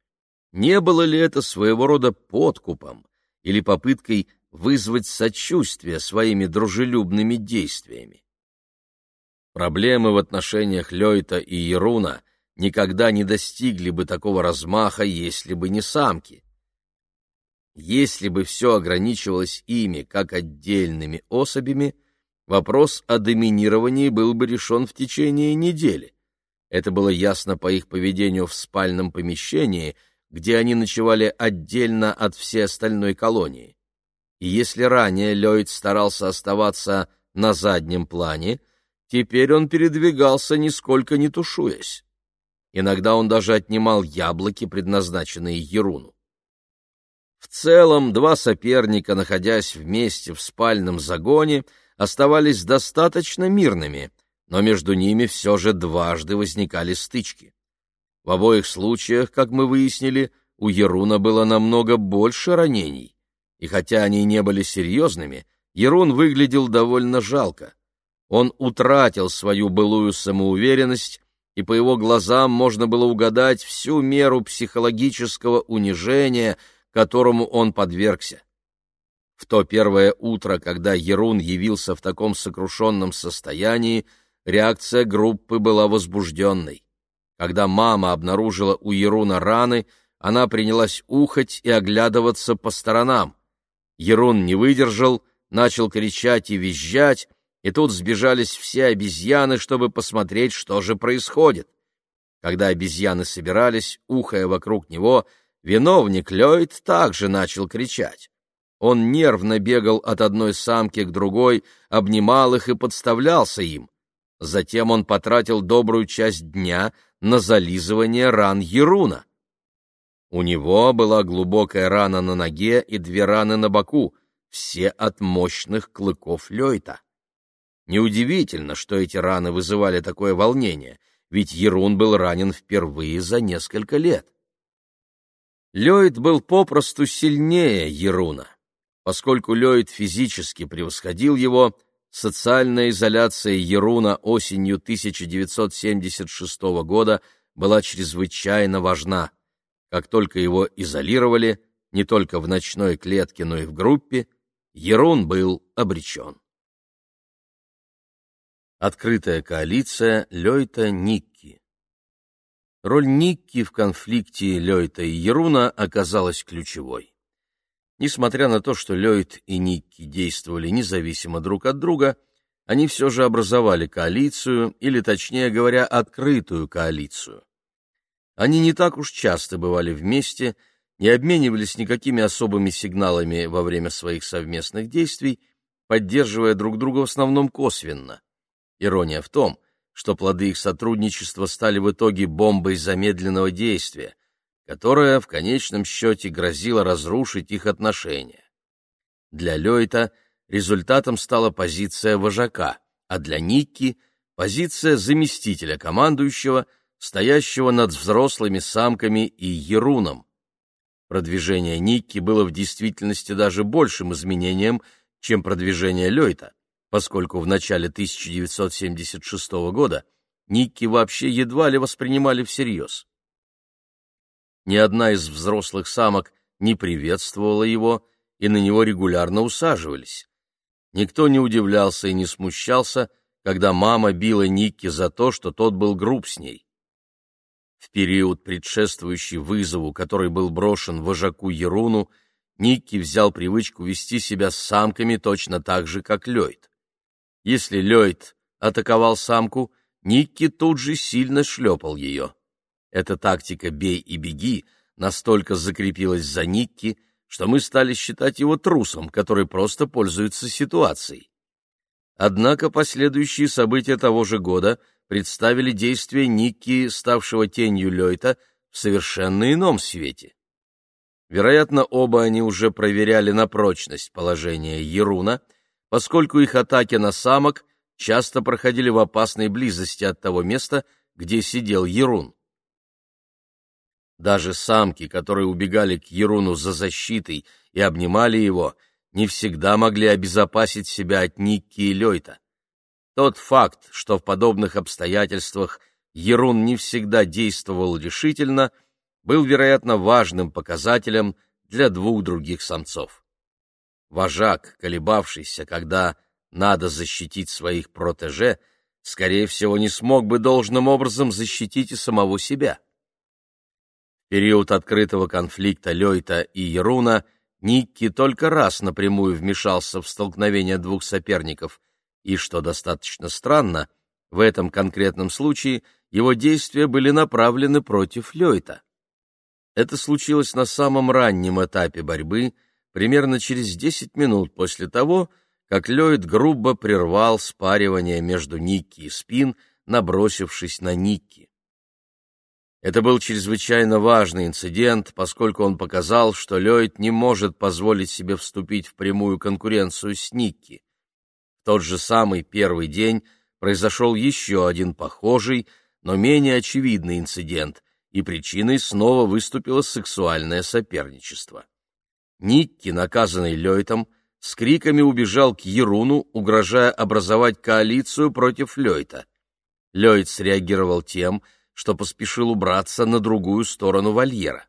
Не было ли это своего рода подкупом или попыткой вызвать сочувствие своими дружелюбными действиями. Проблемы в отношениях Лёйта и Еруна никогда не достигли бы такого размаха, если бы не самки. Если бы все ограничивалось ими как отдельными особями, вопрос о доминировании был бы решен в течение недели. Это было ясно по их поведению в спальном помещении, где они ночевали отдельно от всей остальной колонии и если ранее Ллойд старался оставаться на заднем плане, теперь он передвигался, нисколько не тушуясь. Иногда он даже отнимал яблоки, предназначенные Еруну. В целом, два соперника, находясь вместе в спальном загоне, оставались достаточно мирными, но между ними все же дважды возникали стычки. В обоих случаях, как мы выяснили, у Еруна было намного больше ранений, и хотя они не были серьезными, Ерун выглядел довольно жалко. Он утратил свою былую самоуверенность, и по его глазам можно было угадать всю меру психологического унижения, которому он подвергся. В то первое утро, когда Ерун явился в таком сокрушенном состоянии, реакция группы была возбужденной. Когда мама обнаружила у Еруна раны, она принялась ухать и оглядываться по сторонам. Ерун не выдержал, начал кричать и визжать, и тут сбежались все обезьяны, чтобы посмотреть, что же происходит. Когда обезьяны собирались, ухая вокруг него, виновник Ллойд также начал кричать. Он нервно бегал от одной самки к другой, обнимал их и подставлялся им. Затем он потратил добрую часть дня на зализывание ран Еруна. У него была глубокая рана на ноге и две раны на боку, все от мощных клыков Лёйта. Неудивительно, что эти раны вызывали такое волнение, ведь Ерун был ранен впервые за несколько лет. Лёйд был попросту сильнее Еруна. Поскольку Лёйд физически превосходил его, социальная изоляция Еруна осенью 1976 года была чрезвычайно важна. Как только его изолировали, не только в ночной клетке, но и в группе, Ерун был обречен. Открытая коалиция Лёйта-Никки Роль Никки в конфликте Лёйта и Еруна оказалась ключевой. Несмотря на то, что Лёйт и Никки действовали независимо друг от друга, они все же образовали коалицию, или, точнее говоря, открытую коалицию. Они не так уж часто бывали вместе, не обменивались никакими особыми сигналами во время своих совместных действий, поддерживая друг друга в основном косвенно. Ирония в том, что плоды их сотрудничества стали в итоге бомбой замедленного действия, которая в конечном счете грозила разрушить их отношения. Для Лёйта результатом стала позиция вожака, а для Никки — позиция заместителя командующего, стоящего над взрослыми самками и Еруном. Продвижение Никки было в действительности даже большим изменением, чем продвижение Лёйта поскольку в начале 1976 года Никки вообще едва ли воспринимали всерьез. Ни одна из взрослых самок не приветствовала его, и на него регулярно усаживались. Никто не удивлялся и не смущался, когда мама била Никки за то, что тот был груб с ней. В период, предшествующий вызову, который был брошен вожаку Еруну, Никки взял привычку вести себя с самками точно так же, как Лёйд. Если Ллойд атаковал самку, Никки тут же сильно шлепал ее. Эта тактика «бей и беги» настолько закрепилась за Никки, что мы стали считать его трусом, который просто пользуется ситуацией. Однако последующие события того же года представили действия Никки, ставшего тенью Лёйта, в совершенно ином свете. Вероятно, оба они уже проверяли на прочность положения Еруна — поскольку их атаки на самок часто проходили в опасной близости от того места, где сидел Ерун. Даже самки, которые убегали к Еруну за защитой и обнимали его, не всегда могли обезопасить себя от Никки и Лёйта. Тот факт, что в подобных обстоятельствах Ерун не всегда действовал решительно, был, вероятно, важным показателем для двух других самцов вожак, колебавшийся, когда надо защитить своих протеже, скорее всего, не смог бы должным образом защитить и самого себя. В период открытого конфликта Лёйта и Еруна Никки только раз напрямую вмешался в столкновение двух соперников, и, что достаточно странно, в этом конкретном случае его действия были направлены против Лёйта. Это случилось на самом раннем этапе борьбы — примерно через десять минут после того, как Ллойд грубо прервал спаривание между Никки и Спин, набросившись на Никки. Это был чрезвычайно важный инцидент, поскольку он показал, что Ллойд не может позволить себе вступить в прямую конкуренцию с Никки. В тот же самый первый день произошел еще один похожий, но менее очевидный инцидент, и причиной снова выступило сексуальное соперничество. Никки, наказанный Ллойдом, с криками убежал к Еруну, угрожая образовать коалицию против Ллойта. Ллойд среагировал тем, что поспешил убраться на другую сторону вольера.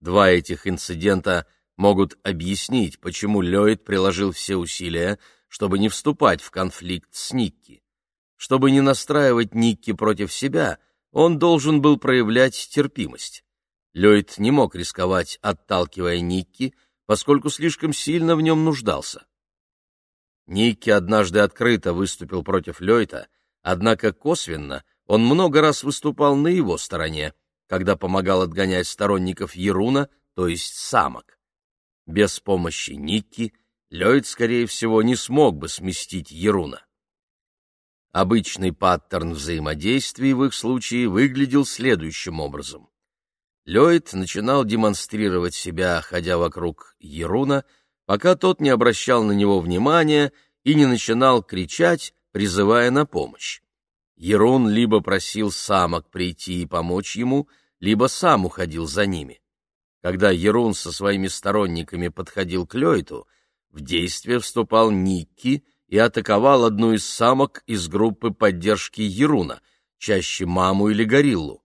Два этих инцидента могут объяснить, почему Ллойд приложил все усилия, чтобы не вступать в конфликт с Никки. Чтобы не настраивать Никки против себя, он должен был проявлять терпимость. Ллойд не мог рисковать, отталкивая Никки, поскольку слишком сильно в нем нуждался. Никки однажды открыто выступил против Ллойда, однако косвенно он много раз выступал на его стороне, когда помогал отгонять сторонников Еруна, то есть самок. Без помощи Никки Ллойд, скорее всего, не смог бы сместить Еруна. Обычный паттерн взаимодействий в их случае выглядел следующим образом. Ллойд начинал демонстрировать себя, ходя вокруг Еруна, пока тот не обращал на него внимания и не начинал кричать, призывая на помощь. Ерун либо просил самок прийти и помочь ему, либо сам уходил за ними. Когда Ерун со своими сторонниками подходил к Лёйту, в действие вступал Никки и атаковал одну из самок из группы поддержки Еруна, чаще маму или гориллу.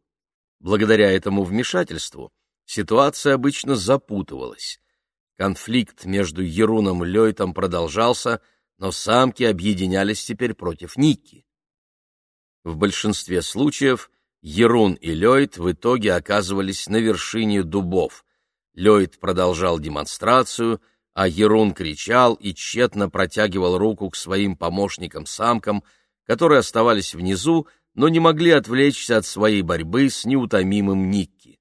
Благодаря этому вмешательству ситуация обычно запутывалась. Конфликт между Еруном и Лёйтом продолжался, но самки объединялись теперь против Никки. В большинстве случаев Ерун и Ллойд в итоге оказывались на вершине дубов. Ллойд продолжал демонстрацию, а Ерун кричал и тщетно протягивал руку к своим помощникам-самкам, которые оставались внизу, но не могли отвлечься от своей борьбы с неутомимым Никки.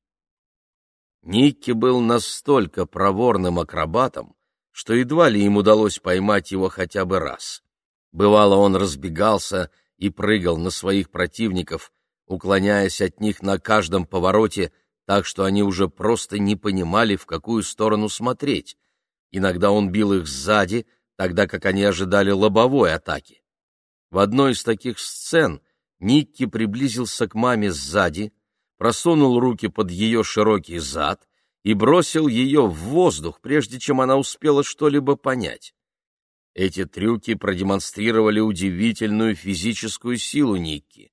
Никки был настолько проворным акробатом, что едва ли им удалось поймать его хотя бы раз. Бывало, он разбегался и прыгал на своих противников, уклоняясь от них на каждом повороте, так что они уже просто не понимали, в какую сторону смотреть. Иногда он бил их сзади, тогда как они ожидали лобовой атаки. В одной из таких сцен Никки приблизился к маме сзади, просунул руки под ее широкий зад и бросил ее в воздух, прежде чем она успела что-либо понять. Эти трюки продемонстрировали удивительную физическую силу Никки.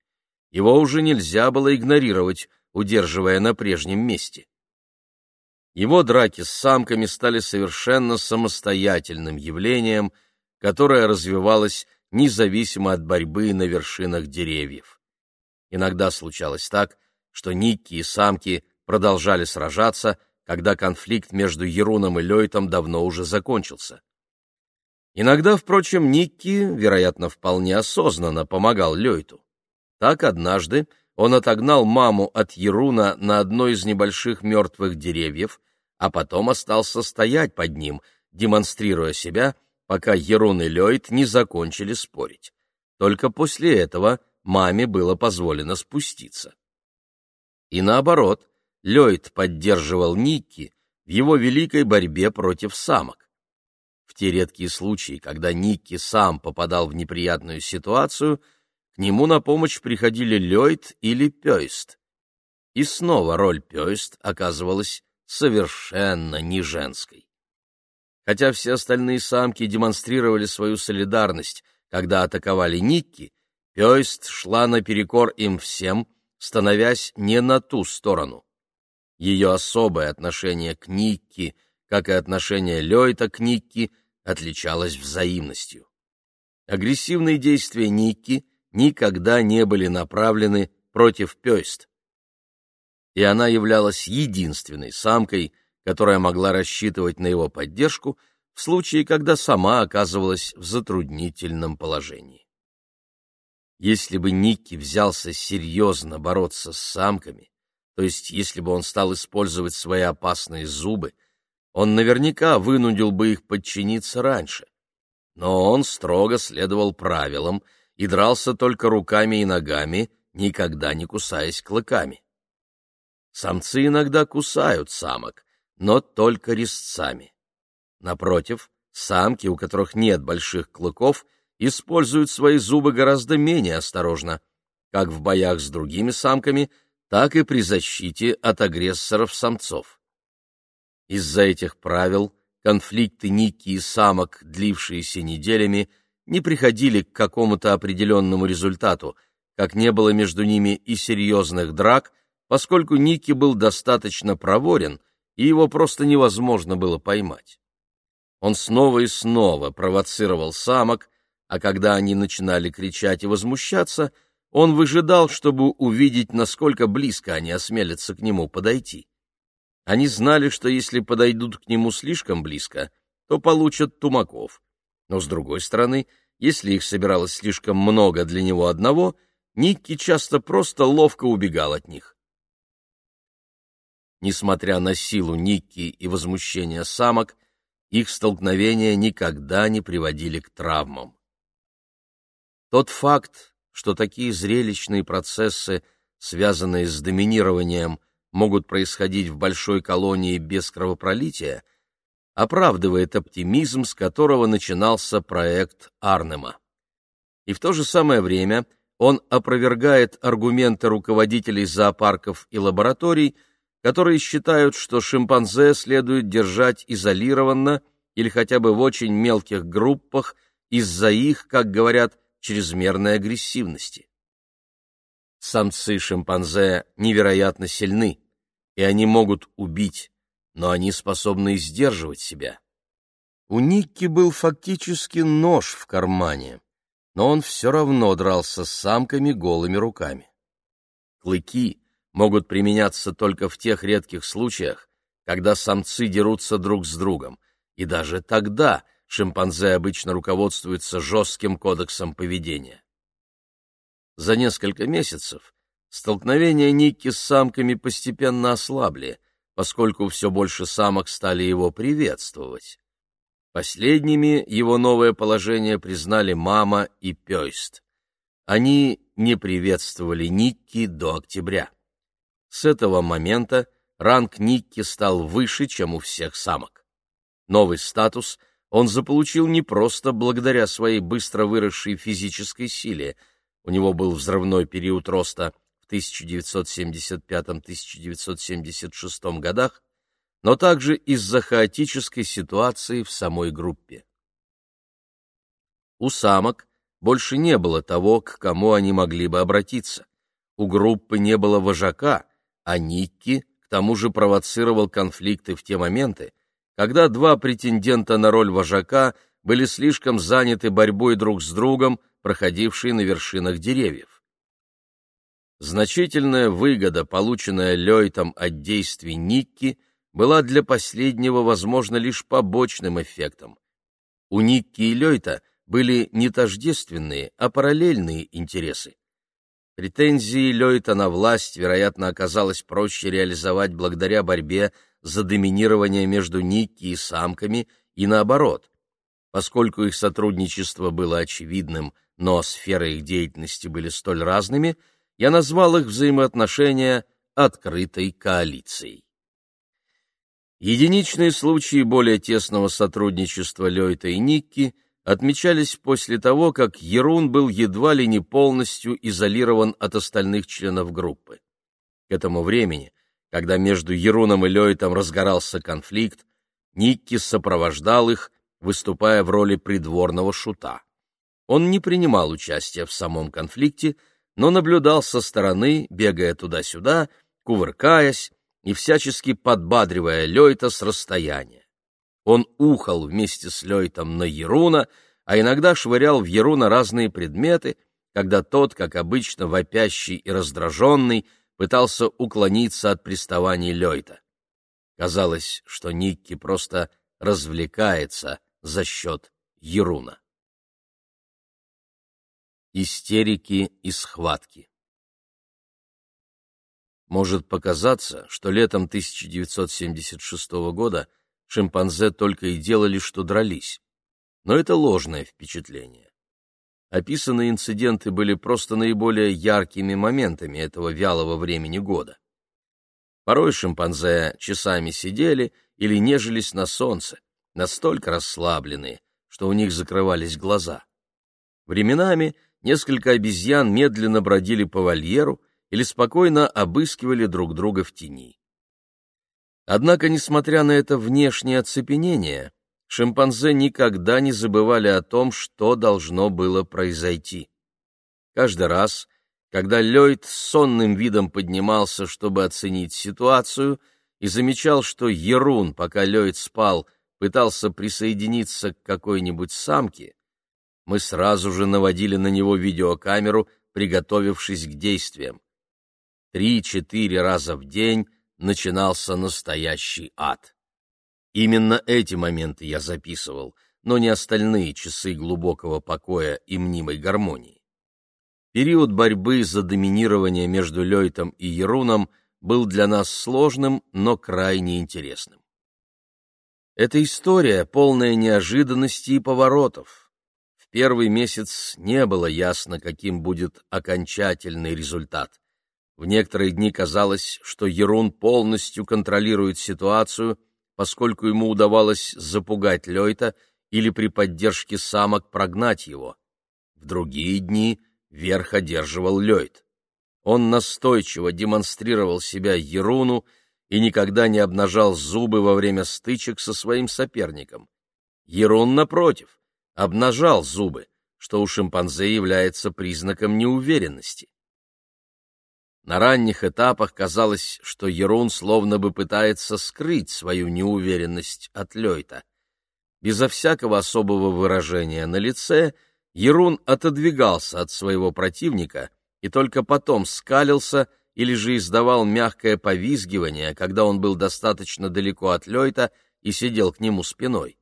Его уже нельзя было игнорировать, удерживая на прежнем месте. Его драки с самками стали совершенно самостоятельным явлением, которое развивалось независимо от борьбы на вершинах деревьев. Иногда случалось так, что Никки и самки продолжали сражаться, когда конфликт между Еруном и Лейтом давно уже закончился. Иногда, впрочем, Никки, вероятно, вполне осознанно помогал Лёйту. Так однажды он отогнал маму от Еруна на одно из небольших мертвых деревьев, а потом остался стоять под ним, демонстрируя себя, пока Ерун и Лёйт не закончили спорить. Только после этого маме было позволено спуститься. И наоборот, Лёйт поддерживал Никки в его великой борьбе против самок. В те редкие случаи, когда Никки сам попадал в неприятную ситуацию, к нему на помощь приходили Лёйд или Пёйст. И снова роль Пёйст оказывалась совершенно не женской. Хотя все остальные самки демонстрировали свою солидарность, когда атаковали Никки, Пёйст шла наперекор им всем, становясь не на ту сторону. Ее особое отношение к Никки — как и отношение Лёйта к Никки, отличалось взаимностью. Агрессивные действия Никки никогда не были направлены против Пёйст. И она являлась единственной самкой, которая могла рассчитывать на его поддержку в случае, когда сама оказывалась в затруднительном положении. Если бы Никки взялся серьезно бороться с самками, то есть если бы он стал использовать свои опасные зубы, он наверняка вынудил бы их подчиниться раньше. Но он строго следовал правилам и дрался только руками и ногами, никогда не кусаясь клыками. Самцы иногда кусают самок, но только резцами. Напротив, самки, у которых нет больших клыков, используют свои зубы гораздо менее осторожно, как в боях с другими самками, так и при защите от агрессоров-самцов. Из-за этих правил конфликты Ники и самок, длившиеся неделями, не приходили к какому-то определенному результату, как не было между ними и серьезных драк, поскольку Ники был достаточно проворен, и его просто невозможно было поймать. Он снова и снова провоцировал самок, а когда они начинали кричать и возмущаться, он выжидал, чтобы увидеть, насколько близко они осмелятся к нему подойти. Они знали, что если подойдут к нему слишком близко, то получат тумаков. Но, с другой стороны, если их собиралось слишком много для него одного, Никки часто просто ловко убегал от них. Несмотря на силу Никки и возмущение самок, их столкновения никогда не приводили к травмам. Тот факт, что такие зрелищные процессы, связанные с доминированием, могут происходить в большой колонии без кровопролития, оправдывает оптимизм, с которого начинался проект Арнема. И в то же самое время он опровергает аргументы руководителей зоопарков и лабораторий, которые считают, что шимпанзе следует держать изолированно или хотя бы в очень мелких группах из-за их, как говорят, чрезмерной агрессивности. Самцы шимпанзе невероятно сильны, и они могут убить, но они способны сдерживать себя. У Никки был фактически нож в кармане, но он все равно дрался с самками голыми руками. Клыки могут применяться только в тех редких случаях, когда самцы дерутся друг с другом, и даже тогда шимпанзе обычно руководствуются жестким кодексом поведения. За несколько месяцев столкновения Никки с самками постепенно ослабли, поскольку все больше самок стали его приветствовать. Последними его новое положение признали мама и Пёйст. Они не приветствовали Никки до октября. С этого момента ранг Никки стал выше, чем у всех самок. Новый статус он заполучил не просто благодаря своей быстро выросшей физической силе — у него был взрывной период роста в 1975-1976 годах, но также из-за хаотической ситуации в самой группе. У самок больше не было того, к кому они могли бы обратиться. У группы не было вожака, а Никки к тому же провоцировал конфликты в те моменты, когда два претендента на роль вожака были слишком заняты борьбой друг с другом проходившие на вершинах деревьев. Значительная выгода, полученная Лейтом от действий Никки, была для последнего, возможно, лишь побочным эффектом. У Никки и Лейта были не тождественные, а параллельные интересы. Претензии Лейта на власть, вероятно, оказалось проще реализовать благодаря борьбе за доминирование между Никки и самками и наоборот. Поскольку их сотрудничество было очевидным, но сферы их деятельности были столь разными, я назвал их взаимоотношения открытой коалицией. Единичные случаи более тесного сотрудничества Лёйта и Никки отмечались после того, как Ерун был едва ли не полностью изолирован от остальных членов группы. К этому времени, когда между Еруном и Лёйтом разгорался конфликт, Никки сопровождал их, выступая в роли придворного шута. Он не принимал участия в самом конфликте, но наблюдал со стороны, бегая туда-сюда, кувыркаясь и всячески подбадривая Лёйта с расстояния. Он ухал вместе с Лёйтом на Еруна, а иногда швырял в Еруна разные предметы, когда тот, как обычно вопящий и раздраженный, пытался уклониться от приставаний Лёйта. Казалось, что Никки просто развлекается за счет Еруна истерики и схватки. Может показаться, что летом 1976 года шимпанзе только и делали, что дрались. Но это ложное впечатление. Описанные инциденты были просто наиболее яркими моментами этого вялого времени года. Порой шимпанзе часами сидели или нежились на солнце, настолько расслабленные, что у них закрывались глаза. Временами несколько обезьян медленно бродили по вольеру или спокойно обыскивали друг друга в тени. Однако, несмотря на это внешнее оцепенение, шимпанзе никогда не забывали о том, что должно было произойти. Каждый раз, когда Ллойд с сонным видом поднимался, чтобы оценить ситуацию, и замечал, что Ерун, пока Ллойд спал, пытался присоединиться к какой-нибудь самке, мы сразу же наводили на него видеокамеру, приготовившись к действиям. Три-четыре раза в день начинался настоящий ад. Именно эти моменты я записывал, но не остальные часы глубокого покоя и мнимой гармонии. Период борьбы за доминирование между Лейтом и Еруном был для нас сложным, но крайне интересным. Эта история полная неожиданностей и поворотов. В первый месяц не было ясно, каким будет окончательный результат. В некоторые дни казалось, что Ерун полностью контролирует ситуацию, поскольку ему удавалось запугать Лёйта или при поддержке самок прогнать его. В другие дни верх одерживал Лёйт. Он настойчиво демонстрировал себя Еруну и никогда не обнажал зубы во время стычек со своим соперником. Ерун, напротив, обнажал зубы, что у шимпанзе является признаком неуверенности. На ранних этапах казалось, что Ерун словно бы пытается скрыть свою неуверенность от Лёйта. Безо всякого особого выражения на лице Ерун отодвигался от своего противника и только потом скалился или же издавал мягкое повизгивание, когда он был достаточно далеко от Лёйта и сидел к нему спиной.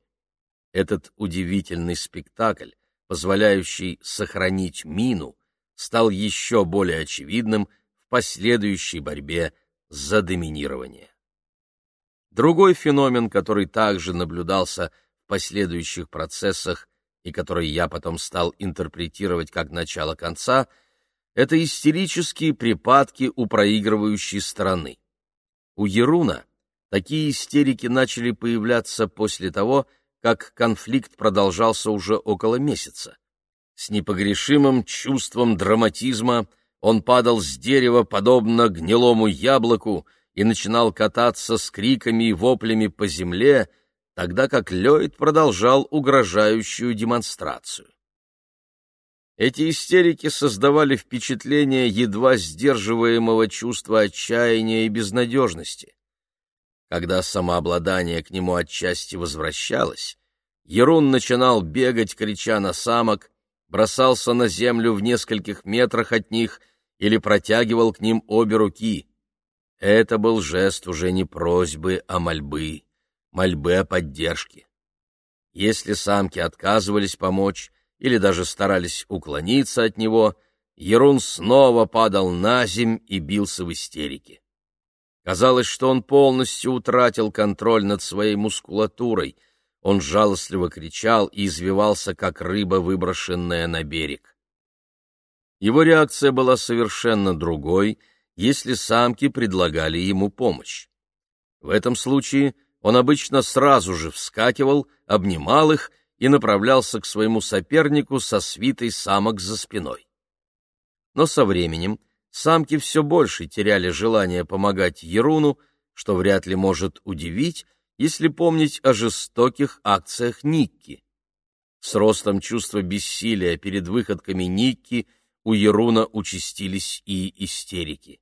Этот удивительный спектакль, позволяющий сохранить мину, стал еще более очевидным, последующей борьбе за доминирование. Другой феномен, который также наблюдался в последующих процессах и который я потом стал интерпретировать как начало конца, это истерические припадки у проигрывающей стороны. У Еруна такие истерики начали появляться после того, как конфликт продолжался уже около месяца. С непогрешимым чувством драматизма он падал с дерева, подобно гнилому яблоку, и начинал кататься с криками и воплями по земле, тогда как Ллойд продолжал угрожающую демонстрацию. Эти истерики создавали впечатление едва сдерживаемого чувства отчаяния и безнадежности. Когда самообладание к нему отчасти возвращалось, Ерун начинал бегать, крича на самок, бросался на землю в нескольких метрах от них или протягивал к ним обе руки. Это был жест уже не просьбы, а мольбы, мольбы о поддержке. Если самки отказывались помочь или даже старались уклониться от него, Ерун снова падал на земь и бился в истерике. Казалось, что он полностью утратил контроль над своей мускулатурой. Он жалостливо кричал и извивался, как рыба, выброшенная на берег. Его реакция была совершенно другой, если самки предлагали ему помощь. В этом случае он обычно сразу же вскакивал, обнимал их и направлялся к своему сопернику со свитой самок за спиной. Но со временем самки все больше теряли желание помогать Еруну, что вряд ли может удивить, если помнить о жестоких акциях Никки. С ростом чувства бессилия перед выходками Никки – у Еруна участились и истерики.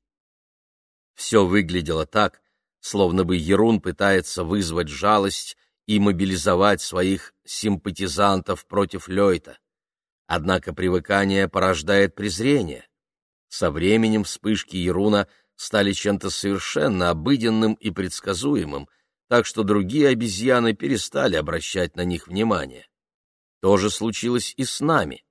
Все выглядело так, словно бы Ерун пытается вызвать жалость и мобилизовать своих симпатизантов против Лёйта. Однако привыкание порождает презрение. Со временем вспышки Еруна стали чем-то совершенно обыденным и предсказуемым, так что другие обезьяны перестали обращать на них внимание. То же случилось и с нами.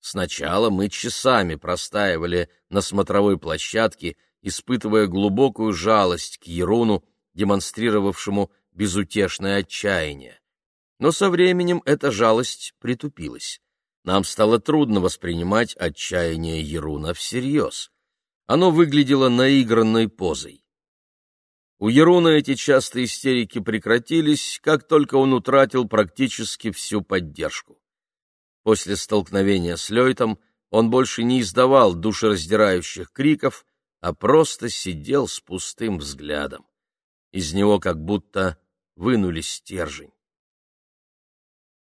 Сначала мы часами простаивали на смотровой площадке, испытывая глубокую жалость к Еруну, демонстрировавшему безутешное отчаяние. Но со временем эта жалость притупилась. Нам стало трудно воспринимать отчаяние Еруна всерьез. Оно выглядело наигранной позой. У Еруна эти частые истерики прекратились, как только он утратил практически всю поддержку. После столкновения с Лейтом он больше не издавал душераздирающих криков, а просто сидел с пустым взглядом. Из него как будто вынули стержень.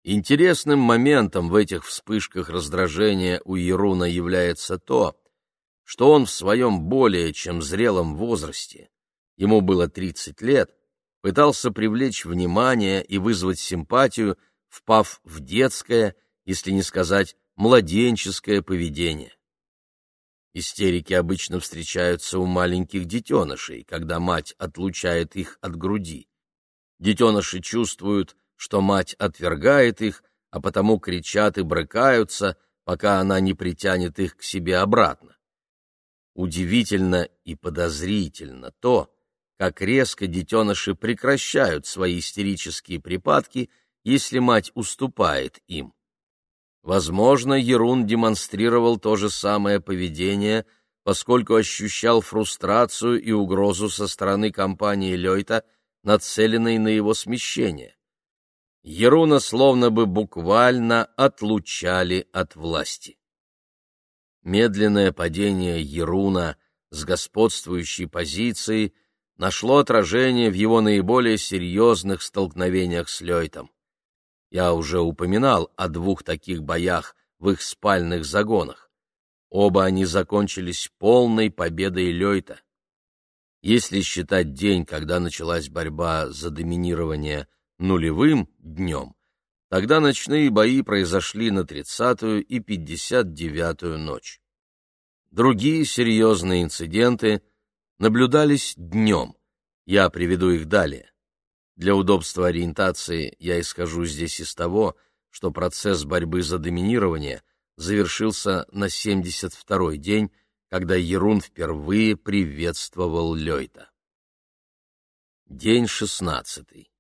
Интересным моментом в этих вспышках раздражения у Еруна является то, что он в своем более чем зрелом возрасте, ему было 30 лет, пытался привлечь внимание и вызвать симпатию, впав в детское, если не сказать младенческое поведение. Истерики обычно встречаются у маленьких детенышей, когда мать отлучает их от груди. Детеныши чувствуют, что мать отвергает их, а потому кричат и брыкаются, пока она не притянет их к себе обратно. Удивительно и подозрительно то, как резко детеныши прекращают свои истерические припадки, если мать уступает им. Возможно, Ерун демонстрировал то же самое поведение, поскольку ощущал фрустрацию и угрозу со стороны компании Лёйта, нацеленной на его смещение. Еруна словно бы буквально отлучали от власти. Медленное падение Еруна с господствующей позиции нашло отражение в его наиболее серьезных столкновениях с Лейтом. Я уже упоминал о двух таких боях в их спальных загонах. Оба они закончились полной победой Лёйта. Если считать день, когда началась борьба за доминирование нулевым днем, тогда ночные бои произошли на 30-ю и 59-ю ночь. Другие серьезные инциденты наблюдались днем. Я приведу их далее. Для удобства ориентации я исхожу здесь из того, что процесс борьбы за доминирование завершился на 72-й день, когда Ерун впервые приветствовал Лёйта. День шестнадцатый.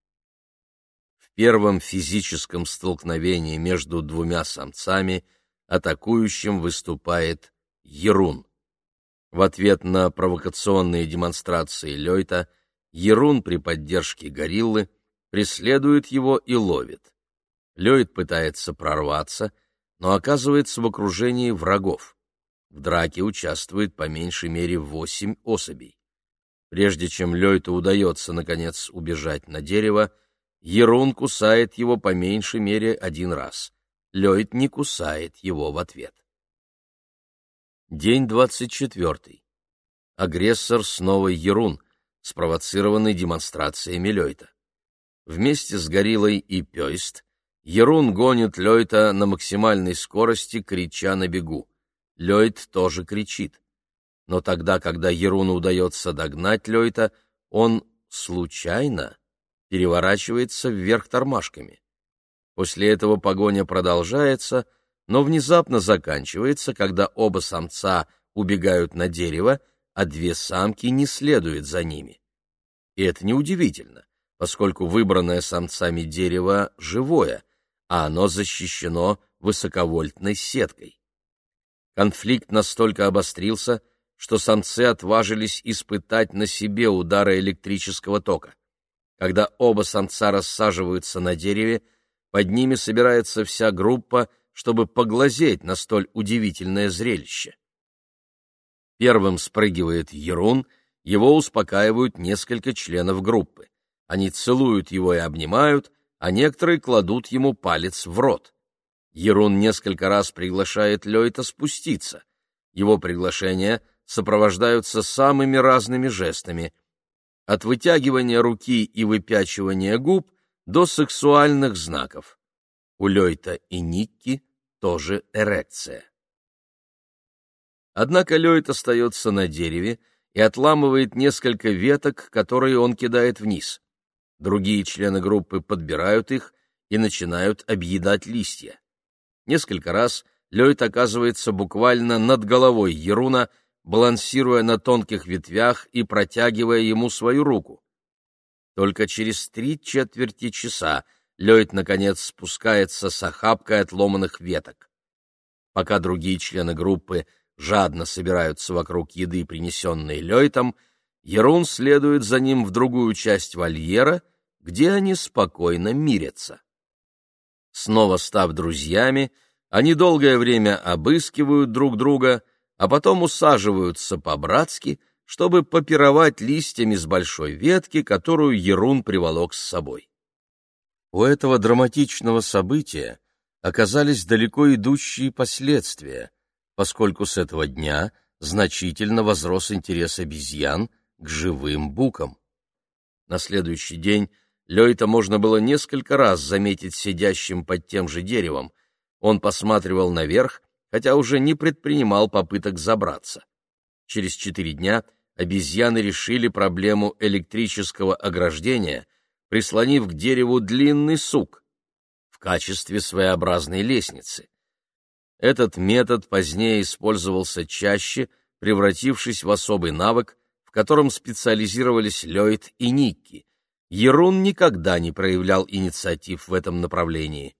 В первом физическом столкновении между двумя самцами атакующим выступает Ерун. В ответ на провокационные демонстрации Лёйта – Ерун при поддержке гориллы преследует его и ловит. Лёйд пытается прорваться, но оказывается в окружении врагов. В драке участвует по меньшей мере восемь особей. Прежде чем Лёйту удается, наконец, убежать на дерево, Ерун кусает его по меньшей мере один раз. Лёйд не кусает его в ответ. День двадцать четвертый. Агрессор снова Ерун — спровоцированный демонстрациями Лёйта. Вместе с Гориллой и Пёйст Ерун гонит Лёйта на максимальной скорости, крича на бегу. Лёйт тоже кричит. Но тогда, когда Еруну удается догнать Лёйта, он случайно переворачивается вверх тормашками. После этого погоня продолжается, но внезапно заканчивается, когда оба самца убегают на дерево, а две самки не следуют за ними. И это неудивительно, поскольку выбранное самцами дерево живое, а оно защищено высоковольтной сеткой. Конфликт настолько обострился, что самцы отважились испытать на себе удары электрического тока. Когда оба самца рассаживаются на дереве, под ними собирается вся группа, чтобы поглазеть на столь удивительное зрелище. Первым спрыгивает Ерун, его успокаивают несколько членов группы. Они целуют его и обнимают, а некоторые кладут ему палец в рот. Ерун несколько раз приглашает Лёйта спуститься. Его приглашения сопровождаются самыми разными жестами. От вытягивания руки и выпячивания губ до сексуальных знаков. У Лёйта и Никки тоже эрекция. Однако Лёйд остается на дереве и отламывает несколько веток, которые он кидает вниз. Другие члены группы подбирают их и начинают объедать листья. Несколько раз Лёйд оказывается буквально над головой Еруна, балансируя на тонких ветвях и протягивая ему свою руку. Только через три четверти часа Лёйд, наконец, спускается с охапкой отломанных веток. Пока другие члены группы жадно собираются вокруг еды, принесенной Лёйтом, Ерун следует за ним в другую часть вольера, где они спокойно мирятся. Снова став друзьями, они долгое время обыскивают друг друга, а потом усаживаются по-братски, чтобы попировать листьями с большой ветки, которую Ерун приволок с собой. У этого драматичного события оказались далеко идущие последствия, поскольку с этого дня значительно возрос интерес обезьян к живым букам. На следующий день Лёйта можно было несколько раз заметить сидящим под тем же деревом. Он посматривал наверх, хотя уже не предпринимал попыток забраться. Через четыре дня обезьяны решили проблему электрического ограждения, прислонив к дереву длинный сук в качестве своеобразной лестницы. Этот метод позднее использовался чаще, превратившись в особый навык, в котором специализировались Ллойд и Никки, Ерун никогда не проявлял инициатив в этом направлении.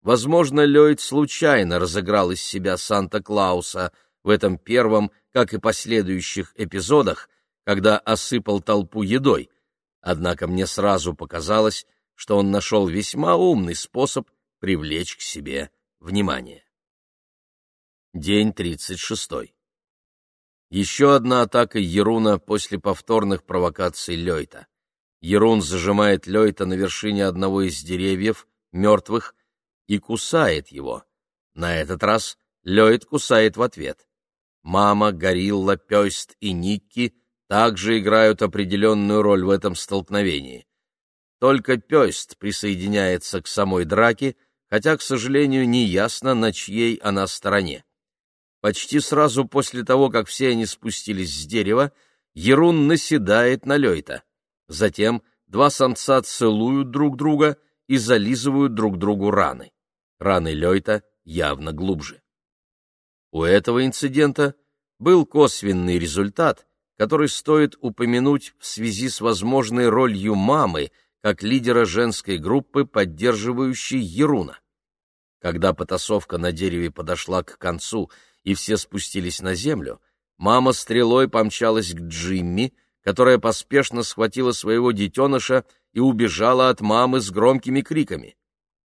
Возможно, Ллойд случайно разыграл из себя Санта-Клауса в этом первом, как и последующих эпизодах, когда осыпал толпу едой, однако мне сразу показалось, что он нашел весьма умный способ привлечь к себе внимание. День тридцать шестой. Еще одна атака Еруна после повторных провокаций Лёйта. Ерун зажимает Лёйта на вершине одного из деревьев, мертвых, и кусает его. На этот раз Лёйт кусает в ответ. Мама, Горилла, Пёст и Никки также играют определенную роль в этом столкновении. Только Пёст присоединяется к самой драке, хотя, к сожалению, не ясно, на чьей она стороне. Почти сразу после того, как все они спустились с дерева, Ерун наседает на Лёйта. Затем два самца целуют друг друга и зализывают друг другу раны. Раны Лёйта явно глубже. У этого инцидента был косвенный результат, который стоит упомянуть в связи с возможной ролью мамы как лидера женской группы, поддерживающей Еруна. Когда потасовка на дереве подошла к концу и все спустились на землю, мама стрелой помчалась к Джимми, которая поспешно схватила своего детеныша и убежала от мамы с громкими криками.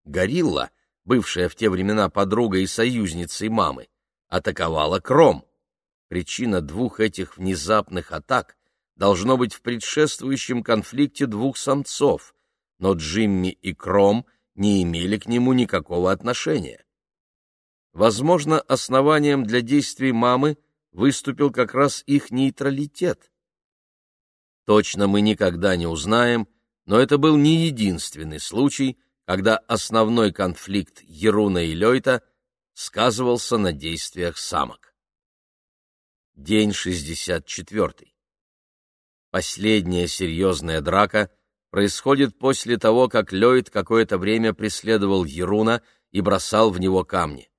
Горилла, бывшая в те времена подругой и союзницей мамы, атаковала Кром. Причина двух этих внезапных атак должно быть в предшествующем конфликте двух самцов, но Джимми и Кром не имели к нему никакого отношения. Возможно, основанием для действий мамы выступил как раз их нейтралитет. Точно мы никогда не узнаем, но это был не единственный случай, когда основной конфликт Еруна и Лёйта сказывался на действиях самок. День 64. Последняя серьезная драка происходит после того, как Лёйт какое-то время преследовал Еруна и бросал в него камни.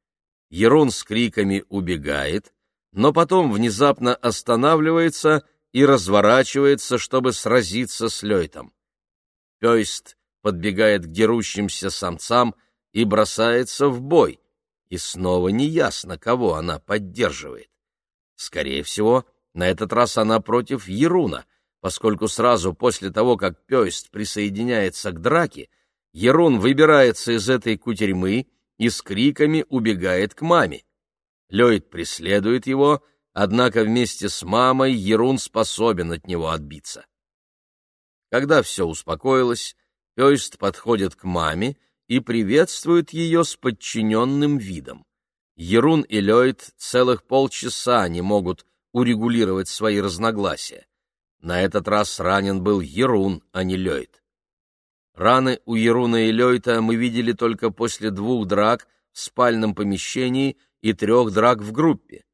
Ерун с криками убегает, но потом внезапно останавливается и разворачивается, чтобы сразиться с Лёйтом. Пёйст подбегает к дерущимся самцам и бросается в бой, и снова неясно, кого она поддерживает. Скорее всего, на этот раз она против Еруна, поскольку сразу после того, как Пёйст присоединяется к драке, Ерун выбирается из этой кутерьмы и с криками убегает к маме. Лёйд преследует его, Однако вместе с мамой Ерун способен от него отбиться. Когда все успокоилось, Пёйст подходит к маме и приветствует ее с подчиненным видом. Ерун и Лёйд целых полчаса не могут урегулировать свои разногласия. На этот раз ранен был Ерун, а не Лёйд. Раны у Еруна и Лёйта мы видели только после двух драк в спальном помещении и трех драк в группе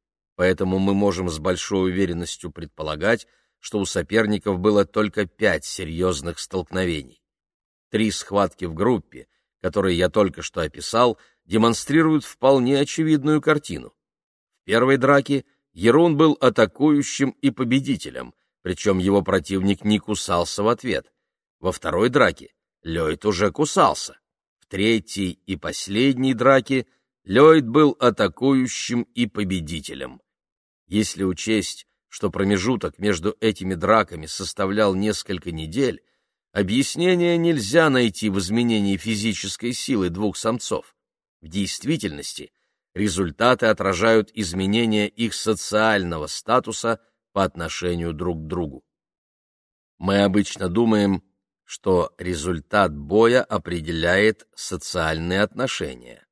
поэтому мы можем с большой уверенностью предполагать, что у соперников было только пять серьезных столкновений. Три схватки в группе, которые я только что описал, демонстрируют вполне очевидную картину. В первой драке Ерун был атакующим и победителем, причем его противник не кусался в ответ. Во второй драке Лёйд уже кусался. В третьей и последней драке Лёйд был атакующим и победителем. Если учесть, что промежуток между этими драками составлял несколько недель, объяснения нельзя найти в изменении физической силы двух самцов. В действительности результаты отражают изменение их социального статуса по отношению друг к другу. Мы обычно думаем, что результат боя определяет социальные отношения,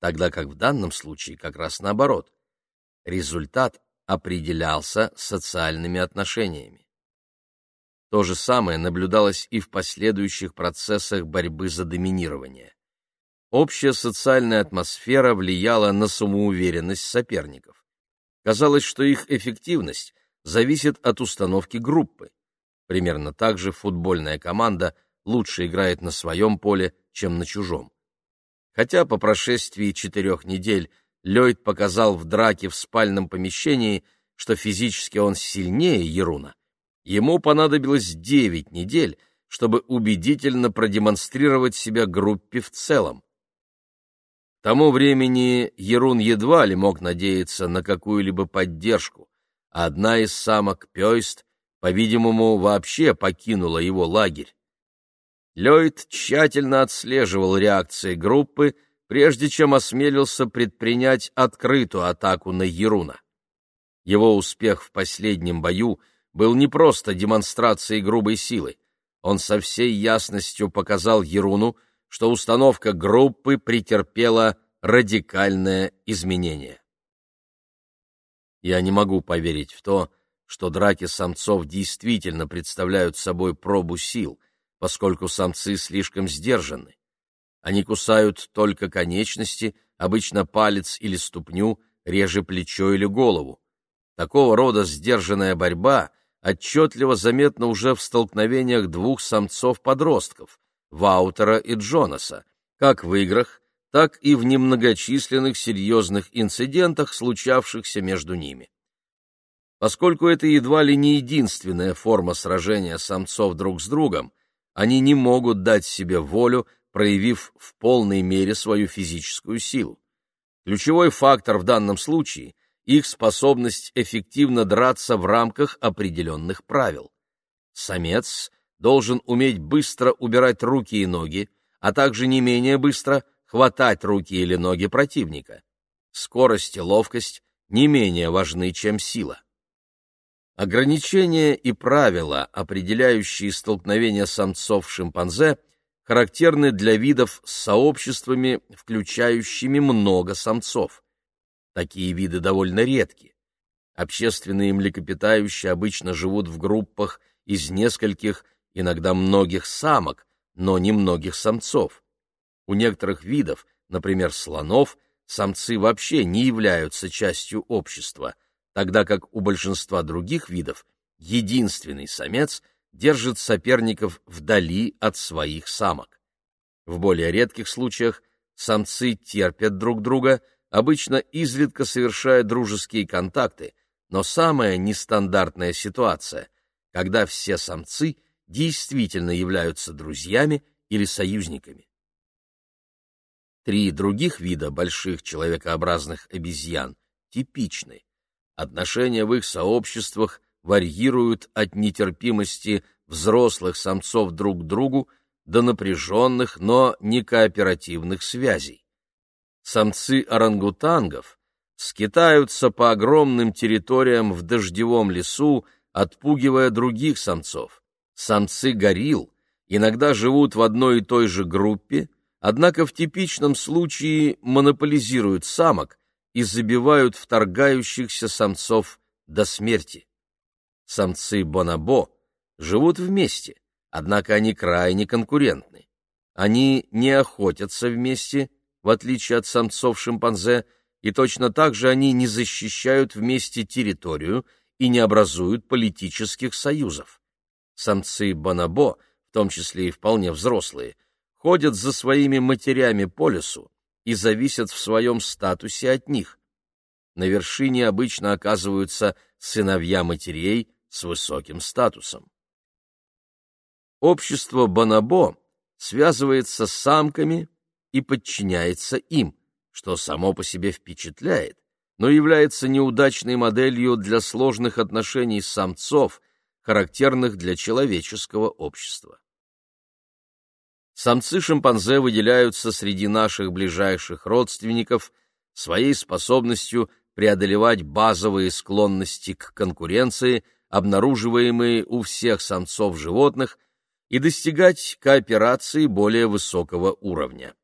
тогда как в данном случае как раз наоборот. Результат определялся социальными отношениями. То же самое наблюдалось и в последующих процессах борьбы за доминирование. Общая социальная атмосфера влияла на самоуверенность соперников. Казалось, что их эффективность зависит от установки группы. Примерно так же футбольная команда лучше играет на своем поле, чем на чужом. Хотя по прошествии четырех недель Ллойд показал в драке в спальном помещении, что физически он сильнее Еруна. Ему понадобилось девять недель, чтобы убедительно продемонстрировать себя группе в целом. Тому времени Ерун едва ли мог надеяться на какую-либо поддержку, одна из самок Пёйст, по-видимому, вообще покинула его лагерь. Ллойд тщательно отслеживал реакции группы прежде чем осмелился предпринять открытую атаку на Еруна. Его успех в последнем бою был не просто демонстрацией грубой силы. Он со всей ясностью показал Еруну, что установка группы претерпела радикальное изменение. Я не могу поверить в то, что драки самцов действительно представляют собой пробу сил, поскольку самцы слишком сдержаны. Они кусают только конечности, обычно палец или ступню, реже плечо или голову. Такого рода сдержанная борьба отчетливо заметна уже в столкновениях двух самцов-подростков, Ваутера и Джонаса, как в играх, так и в немногочисленных серьезных инцидентах, случавшихся между ними. Поскольку это едва ли не единственная форма сражения самцов друг с другом, они не могут дать себе волю проявив в полной мере свою физическую силу. Ключевой фактор в данном случае – их способность эффективно драться в рамках определенных правил. Самец должен уметь быстро убирать руки и ноги, а также не менее быстро хватать руки или ноги противника. Скорость и ловкость не менее важны, чем сила. Ограничения и правила, определяющие столкновения самцов-шимпанзе – характерны для видов с сообществами, включающими много самцов. Такие виды довольно редки. Общественные млекопитающие обычно живут в группах из нескольких, иногда многих самок, но не многих самцов. У некоторых видов, например, слонов, самцы вообще не являются частью общества, тогда как у большинства других видов единственный самец – держит соперников вдали от своих самок. В более редких случаях самцы терпят друг друга, обычно изредка совершая дружеские контакты, но самая нестандартная ситуация, когда все самцы действительно являются друзьями или союзниками. Три других вида больших человекообразных обезьян типичны. Отношения в их сообществах варьируют от нетерпимости взрослых самцов друг к другу до напряженных, но не кооперативных связей. Самцы орангутангов скитаются по огромным территориям в дождевом лесу, отпугивая других самцов. Самцы горилл иногда живут в одной и той же группе, однако в типичном случае монополизируют самок и забивают вторгающихся самцов до смерти. Самцы бонобо живут вместе, однако они крайне конкурентны. Они не охотятся вместе, в отличие от самцов шимпанзе, и точно так же они не защищают вместе территорию и не образуют политических союзов. Самцы бонобо, в том числе и вполне взрослые, ходят за своими матерями по лесу и зависят в своем статусе от них. На вершине обычно оказываются сыновья матерей, с высоким статусом. Общество Бонобо связывается с самками и подчиняется им, что само по себе впечатляет, но является неудачной моделью для сложных отношений самцов, характерных для человеческого общества. Самцы шимпанзе выделяются среди наших ближайших родственников своей способностью преодолевать базовые склонности к конкуренции, обнаруживаемые у всех самцов животных, и достигать кооперации более высокого уровня.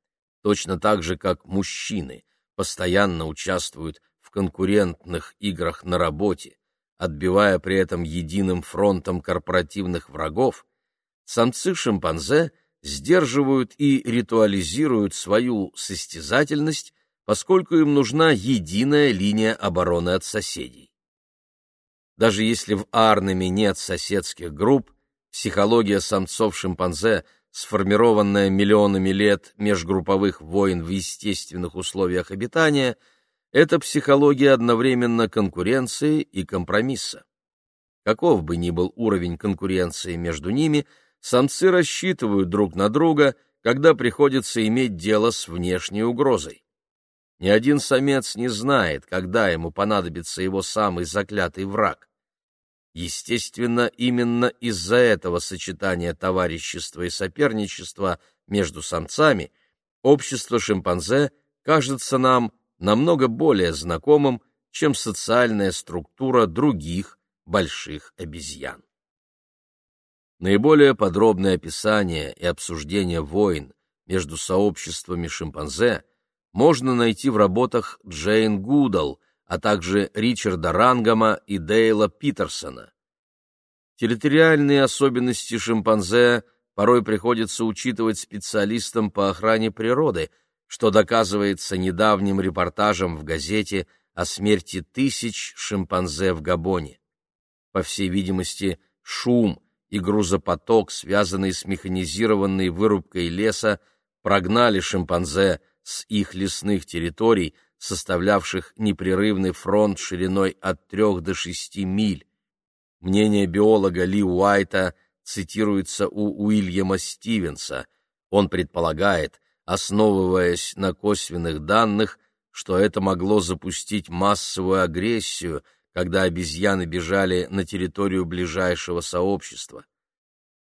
Точно так же, как мужчины постоянно участвуют в конкурентных играх на работе, отбивая при этом единым фронтом корпоративных врагов, самцы-шимпанзе сдерживают и ритуализируют свою состязательность, поскольку им нужна единая линия обороны от соседей. Даже если в Арнеме нет соседских групп, психология самцов-шимпанзе, сформированная миллионами лет межгрупповых войн в естественных условиях обитания – это психология одновременно конкуренции и компромисса. Каков бы ни был уровень конкуренции между ними, самцы рассчитывают друг на друга, когда приходится иметь дело с внешней угрозой. Ни один самец не знает, когда ему понадобится его самый заклятый враг. Естественно, именно из-за этого сочетания товарищества и соперничества между самцами общество шимпанзе кажется нам намного более знакомым, чем социальная структура других больших обезьян. Наиболее подробное описание и обсуждение войн между сообществами шимпанзе можно найти в работах Джейн Гудал, а также Ричарда Рангама и Дейла Питерсона. Территориальные особенности шимпанзе порой приходится учитывать специалистам по охране природы – что доказывается недавним репортажем в газете о смерти тысяч шимпанзе в Габоне. По всей видимости, шум и грузопоток, связанные с механизированной вырубкой леса, прогнали шимпанзе с их лесных территорий, составлявших непрерывный фронт шириной от трех до шести миль. Мнение биолога Ли Уайта цитируется у Уильяма Стивенса. Он предполагает, основываясь на косвенных данных, что это могло запустить массовую агрессию, когда обезьяны бежали на территорию ближайшего сообщества.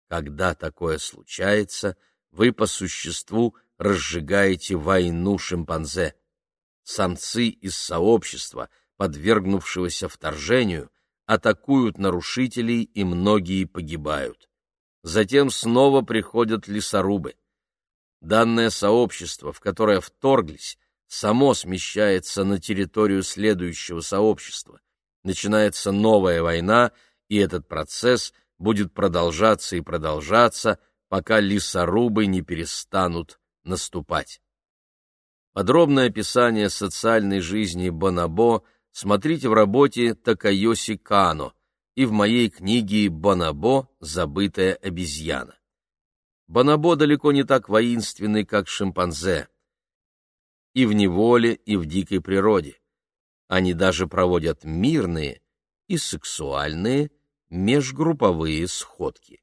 Когда такое случается, вы по существу разжигаете войну шимпанзе. Самцы из сообщества, подвергнувшегося вторжению, атакуют нарушителей, и многие погибают. Затем снова приходят лесорубы. Данное сообщество, в которое вторглись, само смещается на территорию следующего сообщества. Начинается новая война, и этот процесс будет продолжаться и продолжаться, пока лесорубы не перестанут наступать. Подробное описание социальной жизни Бонабо смотрите в работе Такайоси Кано и в моей книге «Бонабо. Забытая обезьяна». Бонобо далеко не так воинственный, как шимпанзе. И в неволе, и в дикой природе. Они даже проводят мирные и сексуальные межгрупповые сходки.